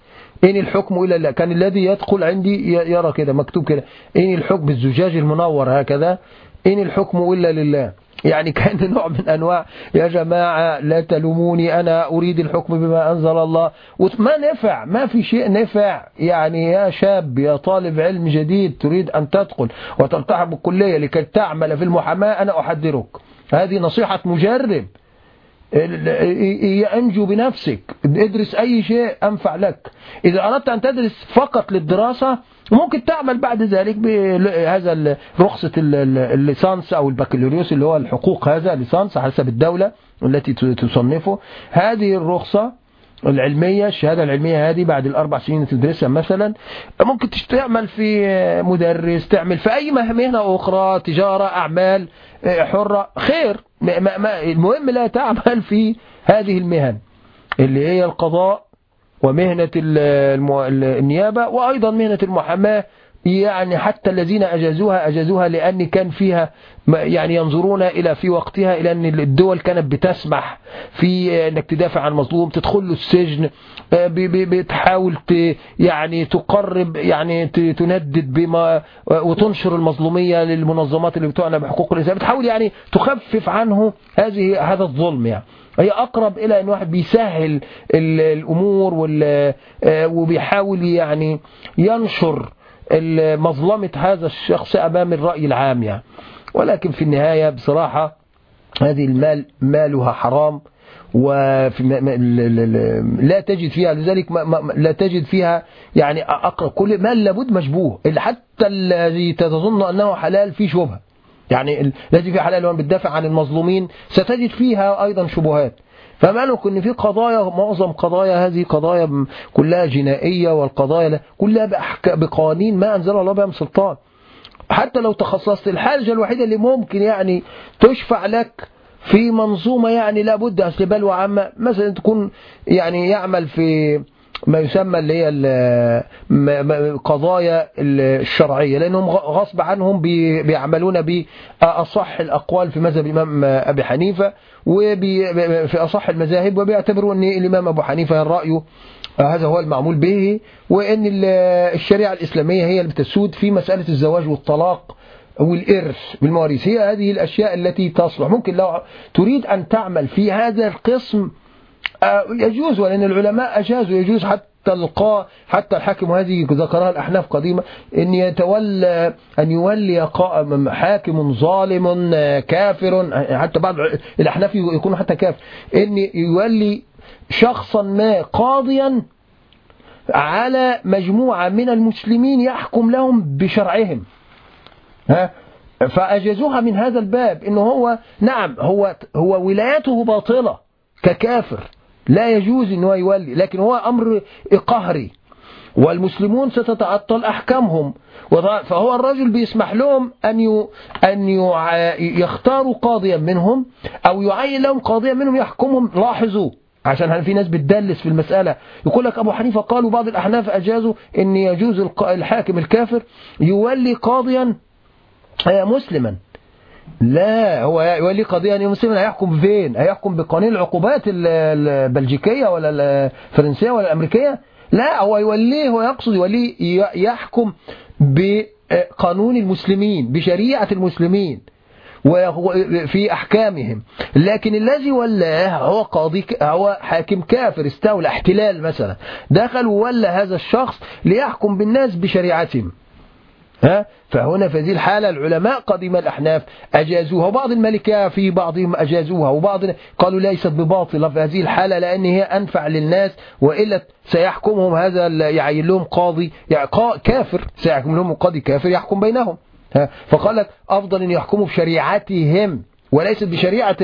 إن الحكم إلى الله. كان الذي يدخل عندي يرى كده مكتوب كده. إن الحكم بالزجاج المنور هكذا. إن الحكم إلا لله. يعني كأن (laughs) نوع من أنواع يا جماعة لا تلوموني أنا أريد الحكم بما أنزل الله. وما نفع ما في شيء نفع. يعني يا شاب يا طالب علم جديد تريد أن تدخل وتلتحق بالكلية لكي تعمل في المحاماة أنا أحذرك. هذه نصيحة مجرب أنجو بنفسك. ادرس أي شيء أنفع لك. إذا أردت أن تدرس فقط للدراسة ممكن تعمل بعد ذلك بهذا رخصة ال- ال- الليسانس أو البكالوريوس اللي هو الحقوق هذا ليسانس حسب الدولة التي تصنفه. هذه الرخصة العلمية الشهادة العلمية هذه بعد الأربع سنين تدرسها مثلا ممكن تعمل في مدرس تعمل في أي مه- مهنة أخرى تجارة أعمال. حرة خير. ما- ما- المهم لا تعمل في هذه المهن. اللي هي القضاء ومهنة النيابة وأيضا مهنة المحاماة. يعني حتى الذين أجازوها أجازوها لأن كان فيها يعني ينظرون إلى في وقتها إلى أن الدول كانت بتسمح في أنك تدافع عن مظلوم تدخل له السجن آه، بتحاول يعني تقرب يعني تندد بما آه، وتنشر المظلومية للمنظمات اللي بتعنى بحقوق الإنسان. بتحاول يعني تخفف عنه هذه هذا الظلم يعني. هي أقرب إلى أن واحد بيسهل ال- الأمور آه، وبيحاول يعني ينشر مظلمة هذا الشخص أمام الرأي العام يعني. ولكن في النهاية بصراحة هذه المال مالها حرام وفي م- م- ال- ال- ال- لا تجد فيها لذلك لا تجد فيها يعني أقرب كل مال لابد مشبوه. حتى الذي تظن أنه حلال فيه شبهة. يعني ال- الذي فيه حلال وان بتدافع عن المظلومين ستجد فيها أيضا شبهات. فما لك إن في قضايا معظم قضايا هذه قضايا كلها جنائية والقضايا كلها بقوانين ما أنزل الله بها من سلطان. حتى لو تخصصت الحاجة الوحيدة اللي ممكن يعني تشفع لك في منظومة يعني لابد أصل بلوى عامة مثلا تكون يعني يعمل في ما يسمى اللي هي ال- م- م- قضايا الشرعية لأنهم غصب عنهم بي- بيعملون بأصح الأقوال في مذهب الإمام أبي حنيفة وفي أصح المذاهب وبيعتبروا أن الإمام أبو حنيفة رأيه هذا هو المعمول به وأن ال- الشريعة الإسلامية هي اللي بتسود في مسألة الزواج والطلاق والإرث بالمواريث. هي هذه الأشياء التي تصلح. ممكن لو تريد أن تعمل في هذا القسم يجوز ولأن العلماء أجازوا يجوز حتى القاء حتى الحاكم وهذه ذكرها الأحناف قديما أن يتولى أن يولي حاكم ظالم آه، كافر آه، حتى بعض الأحناف يكونوا حتى كافر. أن يولي شخصا ما قاضيا على مجموعة من المسلمين يحكم لهم بشرعهم. ها؟ فأجازوها من هذا الباب إنه هو نعم هو هو ولايته باطلة ككافر. لا يجوز إنه يولي لكن هو أمر قهري والمسلمون ستتعطل أحكامهم فهو الرجل بيسمح لهم أن. أن. يختاروا قاضيا منهم أو يعين لهم قاضيا منهم يحكمهم لاحظوا عشان في ناس بتدلس في المسألة يقول لك أبو حنيفة قال وبعض الأحناف أجازوا أن يجوز الحاكم الكافر يولي قاضيا آه، مسلما لا هو يولي قضية أن مسلما هيحكم فين؟ هيحكم بقانون العقوبات ال- البلجيكية ولا الفرنسية ولا الأمريكية؟ لا هو يوليه هو يقصد يوليه يحكم بقانون المسلمين بشريعة المسلمين وفي أحكامهم. لكن الذي ولاه هو قاضي هو حاكم كافر استولى احتلال مثلا دخل وولى هذا الشخص ليحكم بالناس بشريعتهم. ها؟ فهنا في هذه الحالة العلماء قديم الأحناف أجازوها. وبعض الملكة في بعضهم أجازوها وبعض قالوا ليست بباطلة في هذه الحالة لأن هي أنفع للناس وإلا سيحكمهم هذا يعين لهم قاضي يعني كافر سيحكم لهم قاضي كافر يحكم بينهم. ها؟ فقال لك أفضل أن يحكموا بشريعتهم وليست بشريعة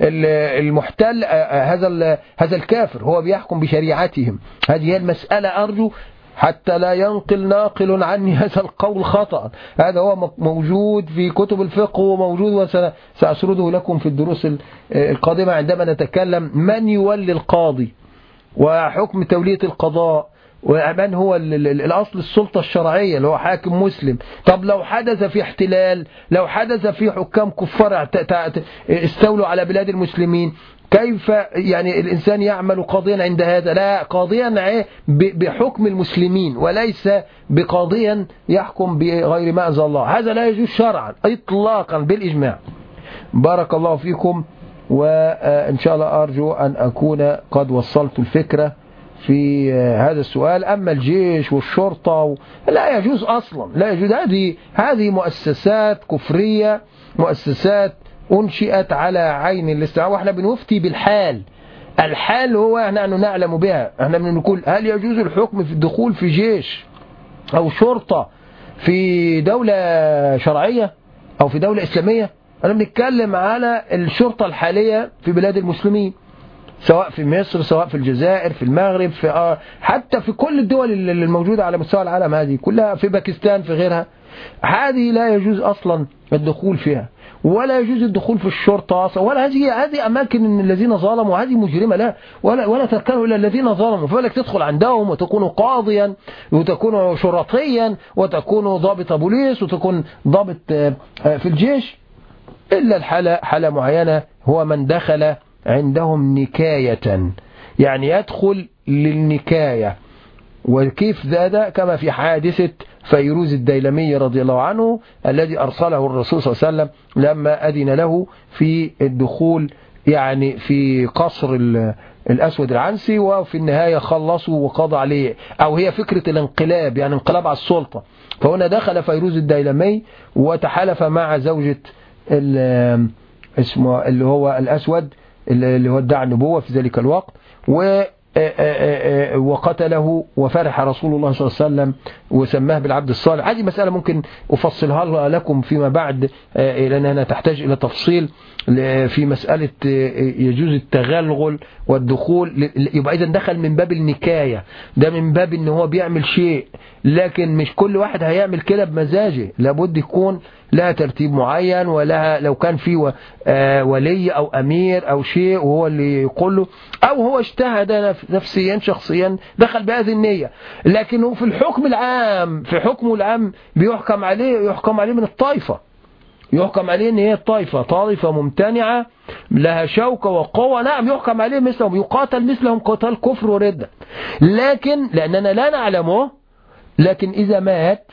المحتل هذا هذا الكافر هو بيحكم بشريعتهم. هذه هي المسألة أرجو حتى لا ينقل ناقل عني (laughs) هذا القول خطأ. هذا هو موجود في كتب الفقه وموجود وسأسرده لكم في الدروس القادمة عندما نتكلم من يولي القاضي وحكم تولية القضاء ومن هو الأصل السلطة الشرعية اللي هو حاكم مسلم. طب لو حدث في احتلال لو حدث في حكام كفار استولوا على بلاد المسلمين كيف يعني الإنسان يعمل قاضيا عند هذا؟ لا قاضيا بحكم المسلمين وليس بقاضيا يحكم بغير ما أنزل الله. هذا لا يجوز شرعا إطلاقا بالإجماع. بارك الله فيكم وإن شاء الله أرجو أن أكون قد وصلت الفكرة في هذا السؤال. أما الجيش والشرطة لا يجوز أصلا لا يجوز. هذه هذه مؤسسات كفرية مؤسسات أنشئت على عين الاستعاء وإحنا بنفتي بالحال. الحال هو نحن نعلم بها. إحنا بنقول هل يجوز الحكم في الدخول في جيش أو شرطة في دولة شرعية أو في دولة إسلامية؟ أنا بنتكلم على الشرطة الحالية في بلاد المسلمين سواء في مصر سواء في الجزائر في المغرب في آه حتى في كل الدول الموجودة على مستوى العالم هذه كلها في باكستان في غيرها. هذه لا يجوز أصلا الدخول فيها. ولا يجوز الدخول في الشرطة ولا هذه هذه أماكن الذين ظلموا هذه مجرمة لا. ولا ولا تركنوا إلى الذين ظلموا. فلك تدخل عندهم وتكون قاضيا وتكون شرطيا وتكون ضابط بوليس وتكون ضابط في الجيش. إلا الحالة حالة معينة هو من دخل عندهم نكاية. يعني يدخل للنكاية. وكيف ذا كما في حادثة فيروز الديلمي رضي الله عنه الذي أرسله الرسول صلى الله عليه وسلم لما أذن له في الدخول يعني في قصر الأسود العنسي وفي النهاية خلصوا وقضى عليه. أو هي فكرة الانقلاب يعني انقلاب على السلطة. فهنا دخل فيروز الديلمي وتحالف مع زوجة اسمه اللي هو الأسود اللي هو ادعى النبوة في ذلك الوقت. وقتله وفرح رسول الله صلى الله عليه وسلم وسماه بالعبد الصالح. هذه مسألة ممكن أفصلها لكم فيما بعد لأنها تحتاج إلى تفصيل. في مسألة يجوز التغلغل والدخول يبقى إذا دخل من باب النكاية ده من باب إن هو بيعمل شيء لكن مش كل واحد هيعمل كده بمزاجه لابد يكون لها ترتيب معين ولها لو كان في ولي أو أمير أو شيء وهو اللي يقول له أو هو اجتهد نفسيا شخصيا دخل بهذه النية. لكن هو في الحكم العام في حكمه العام بيحكم عليه يحكم عليه من الطائفة. يحكم عليه إن هي الطائفة طائفة ممتنعة لها شوكة وقوة. نعم يحكم عليه مثلهم يقاتل مثلهم قتال كفر وردة. لكن لأننا لا نعلمه لكن إذا مات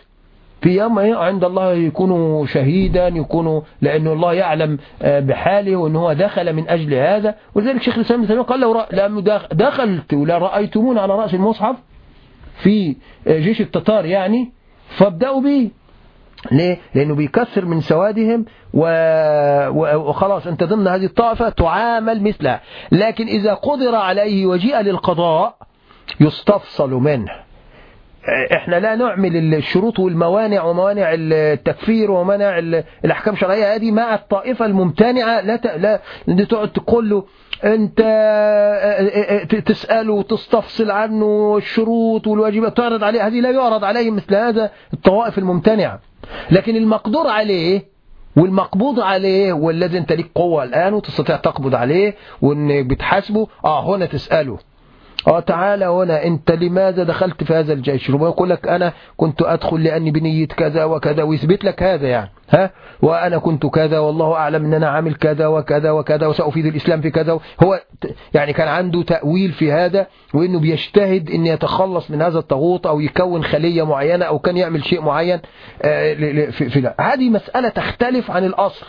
في يوم عند الله يكون شهيدا يكون لأن الله يعلم بحاله وأنه هو دخل من أجل هذا. ولذلك شيخ الإسلام ابن تيمية قال لو دخلت ولا رأيتمون على رأس المصحف في جيش التتار يعني فابدأوا به. ليه؟ لأنه بيكسر من سوادهم وخلاص أنت ضمن هذه الطائفة تعامل مثلها. لكن إذا قدر عليه وجيء للقضاء يستفصل منه. إحنا لا نعمل الشروط والموانع وموانع التكفير وموانع الأحكام الشرعية. هذه مع الطائفة الممتنعة. لا. لا تقعد تقول له أنت تسأله وتستفصل عنه الشروط والواجبات. تعرض عليه. هذه لا يعرض عليه مثل هذا الطوائف الممتنعة. لكن المقدور عليه والمقبوض عليه والذي انت ليك قوة الآن وتستطيع تقبض عليه وإن بتحاسبه آه هنا تسأله. آه تعالى هنا أنت لماذا دخلت في هذا الجيش؟ ربما يقول لك أنا كنت أدخل لأني بنية كذا وكذا ويثبت لك هذا يعني. ها؟ وأنا كنت كذا والله أعلم إن أنا عامل كذا وكذا وكذا وسأفيد الإسلام في كذا. هو يعني كان عنده تأويل في هذا وإنه بيجتهد إن يتخلص من هذا الطاغوت أو يكون خلية معينة أو كان يعمل شيء معين في, في. هذه مسألة تختلف عن الأصل.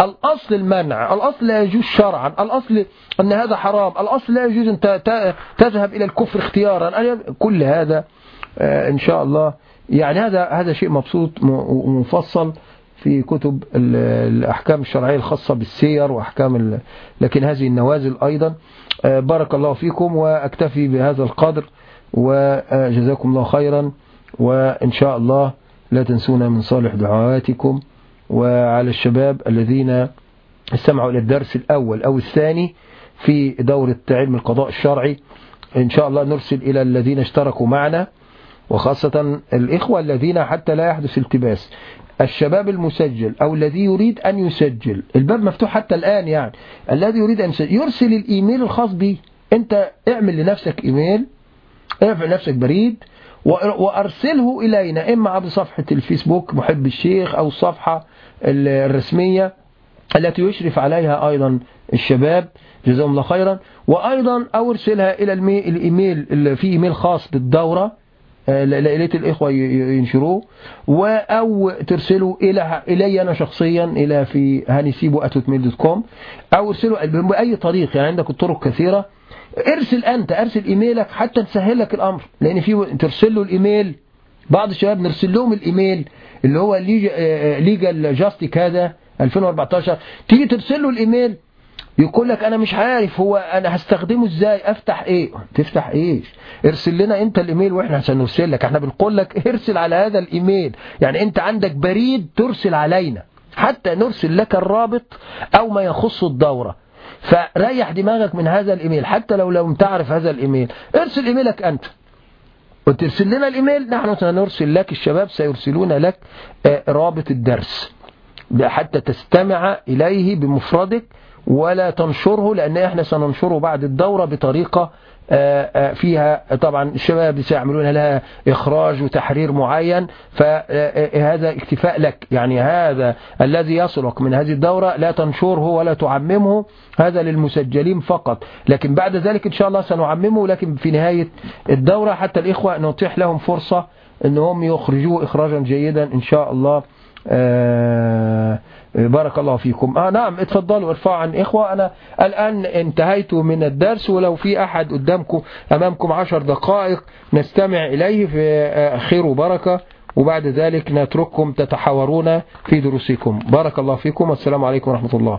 الأصل المنع الأصل لا يجوز شرعا. الأصل أن هذا حرام. الأصل لا يجوز أن تذهب إلى الكفر اختيارا. كل هذا إن شاء الله. يعني هذا هذا شيء مبسوط م- مفصل. في كتب ال- الأحكام الشرعية الخاصة بالسير وأحكام لكن هذه النوازل أيضا. آه، بارك الله فيكم وأكتفي بهذا القدر وجزاكم الله خيرا وإن شاء الله لا تنسونا من صالح دعواتكم وعلى الشباب الذين استمعوا إلى الدرس الأول أو الثاني في دورة علم القضاء الشرعي. إن شاء الله نرسل إلى الذين اشتركوا معنا وخاصة الإخوة الذين حتى لا يحدث التباس. الشباب المسجل أو الذي يريد أن يسجل. الباب مفتوح حتى الآن يعني. الذي يريد أن يسجل. يرسل الإيميل الخاص به أنت اعمل لنفسك إيميل. اعمل لنفسك بريد. وأرسله إلينا. إما عبر صفحة الفيسبوك محب الشيخ أو الصفحة ال- الرسمية التي يشرف عليها أيضا الشباب. جزاهم الله خيرا. وأيضا أو ارسلها إلى الإيميل اللي فيه إيميل خاص بالدورة. ليلة الإخوة ينشروه أو ترسلوا إلى إلي أنا شخصيا إلى في هانيسيبو دوت كوم. أو ارسلوا بأي طريق يعني عندك الطرق كثيرة. ارسل أنت ارسل إيميلك حتى تسهل لك الأمر. لأن في ترسل له الإيميل. بعض الشباب نرسل لهم الإيميل اللي هو ليجال جاستيك هذا 2014 تيجي ترسل له الإيميل. يقول لك أنا مش عارف هو أنا هستخدمه إزاي؟ أفتح إيه؟ تفتح إيه ارسل لنا أنت الإيميل وإحنا عشان نرسل لك. إحنا بنقول لك ارسل على هذا الإيميل. يعني أنت عندك بريد ترسل علينا. حتى نرسل لك الرابط أو ما يخص الدورة. فريح دماغك من هذا الإيميل. حتى لو لم تعرف هذا الإيميل. ارسل إيميلك أنت. وترسل لنا الإيميل نحن سنرسل لك. الشباب سيرسلون لك آه، رابط الدرس. حتى تستمع إليه بمفردك. ولا تنشره لأن إحنا سننشره بعد الدورة بطريقة آه، آه، فيها طبعا الشباب سيعملون لها إخراج وتحرير معين فهذا اكتفاء لك. يعني هذا الذي يصلك من هذه الدورة لا تنشره ولا تعممه هذا للمسجلين فقط. لكن بعد ذلك إن شاء الله سنعممه لكن في نهاية الدورة حتى الإخوة نتيح لهم فرصة أنهم يخرجوه إخراجا جيدا إن شاء الله آه، بارك الله فيكم. آه نعم اتفضلوا ارفعوا عن إخوة. أنا الآن انتهيت من الدرس ولو في أحد قدامكم أمامكم عشر دقائق نستمع إليه في آه، خير وبركة. وبعد ذلك نترككم تتحاورون في دروسكم. بارك الله فيكم. والسلام عليكم ورحمة الله.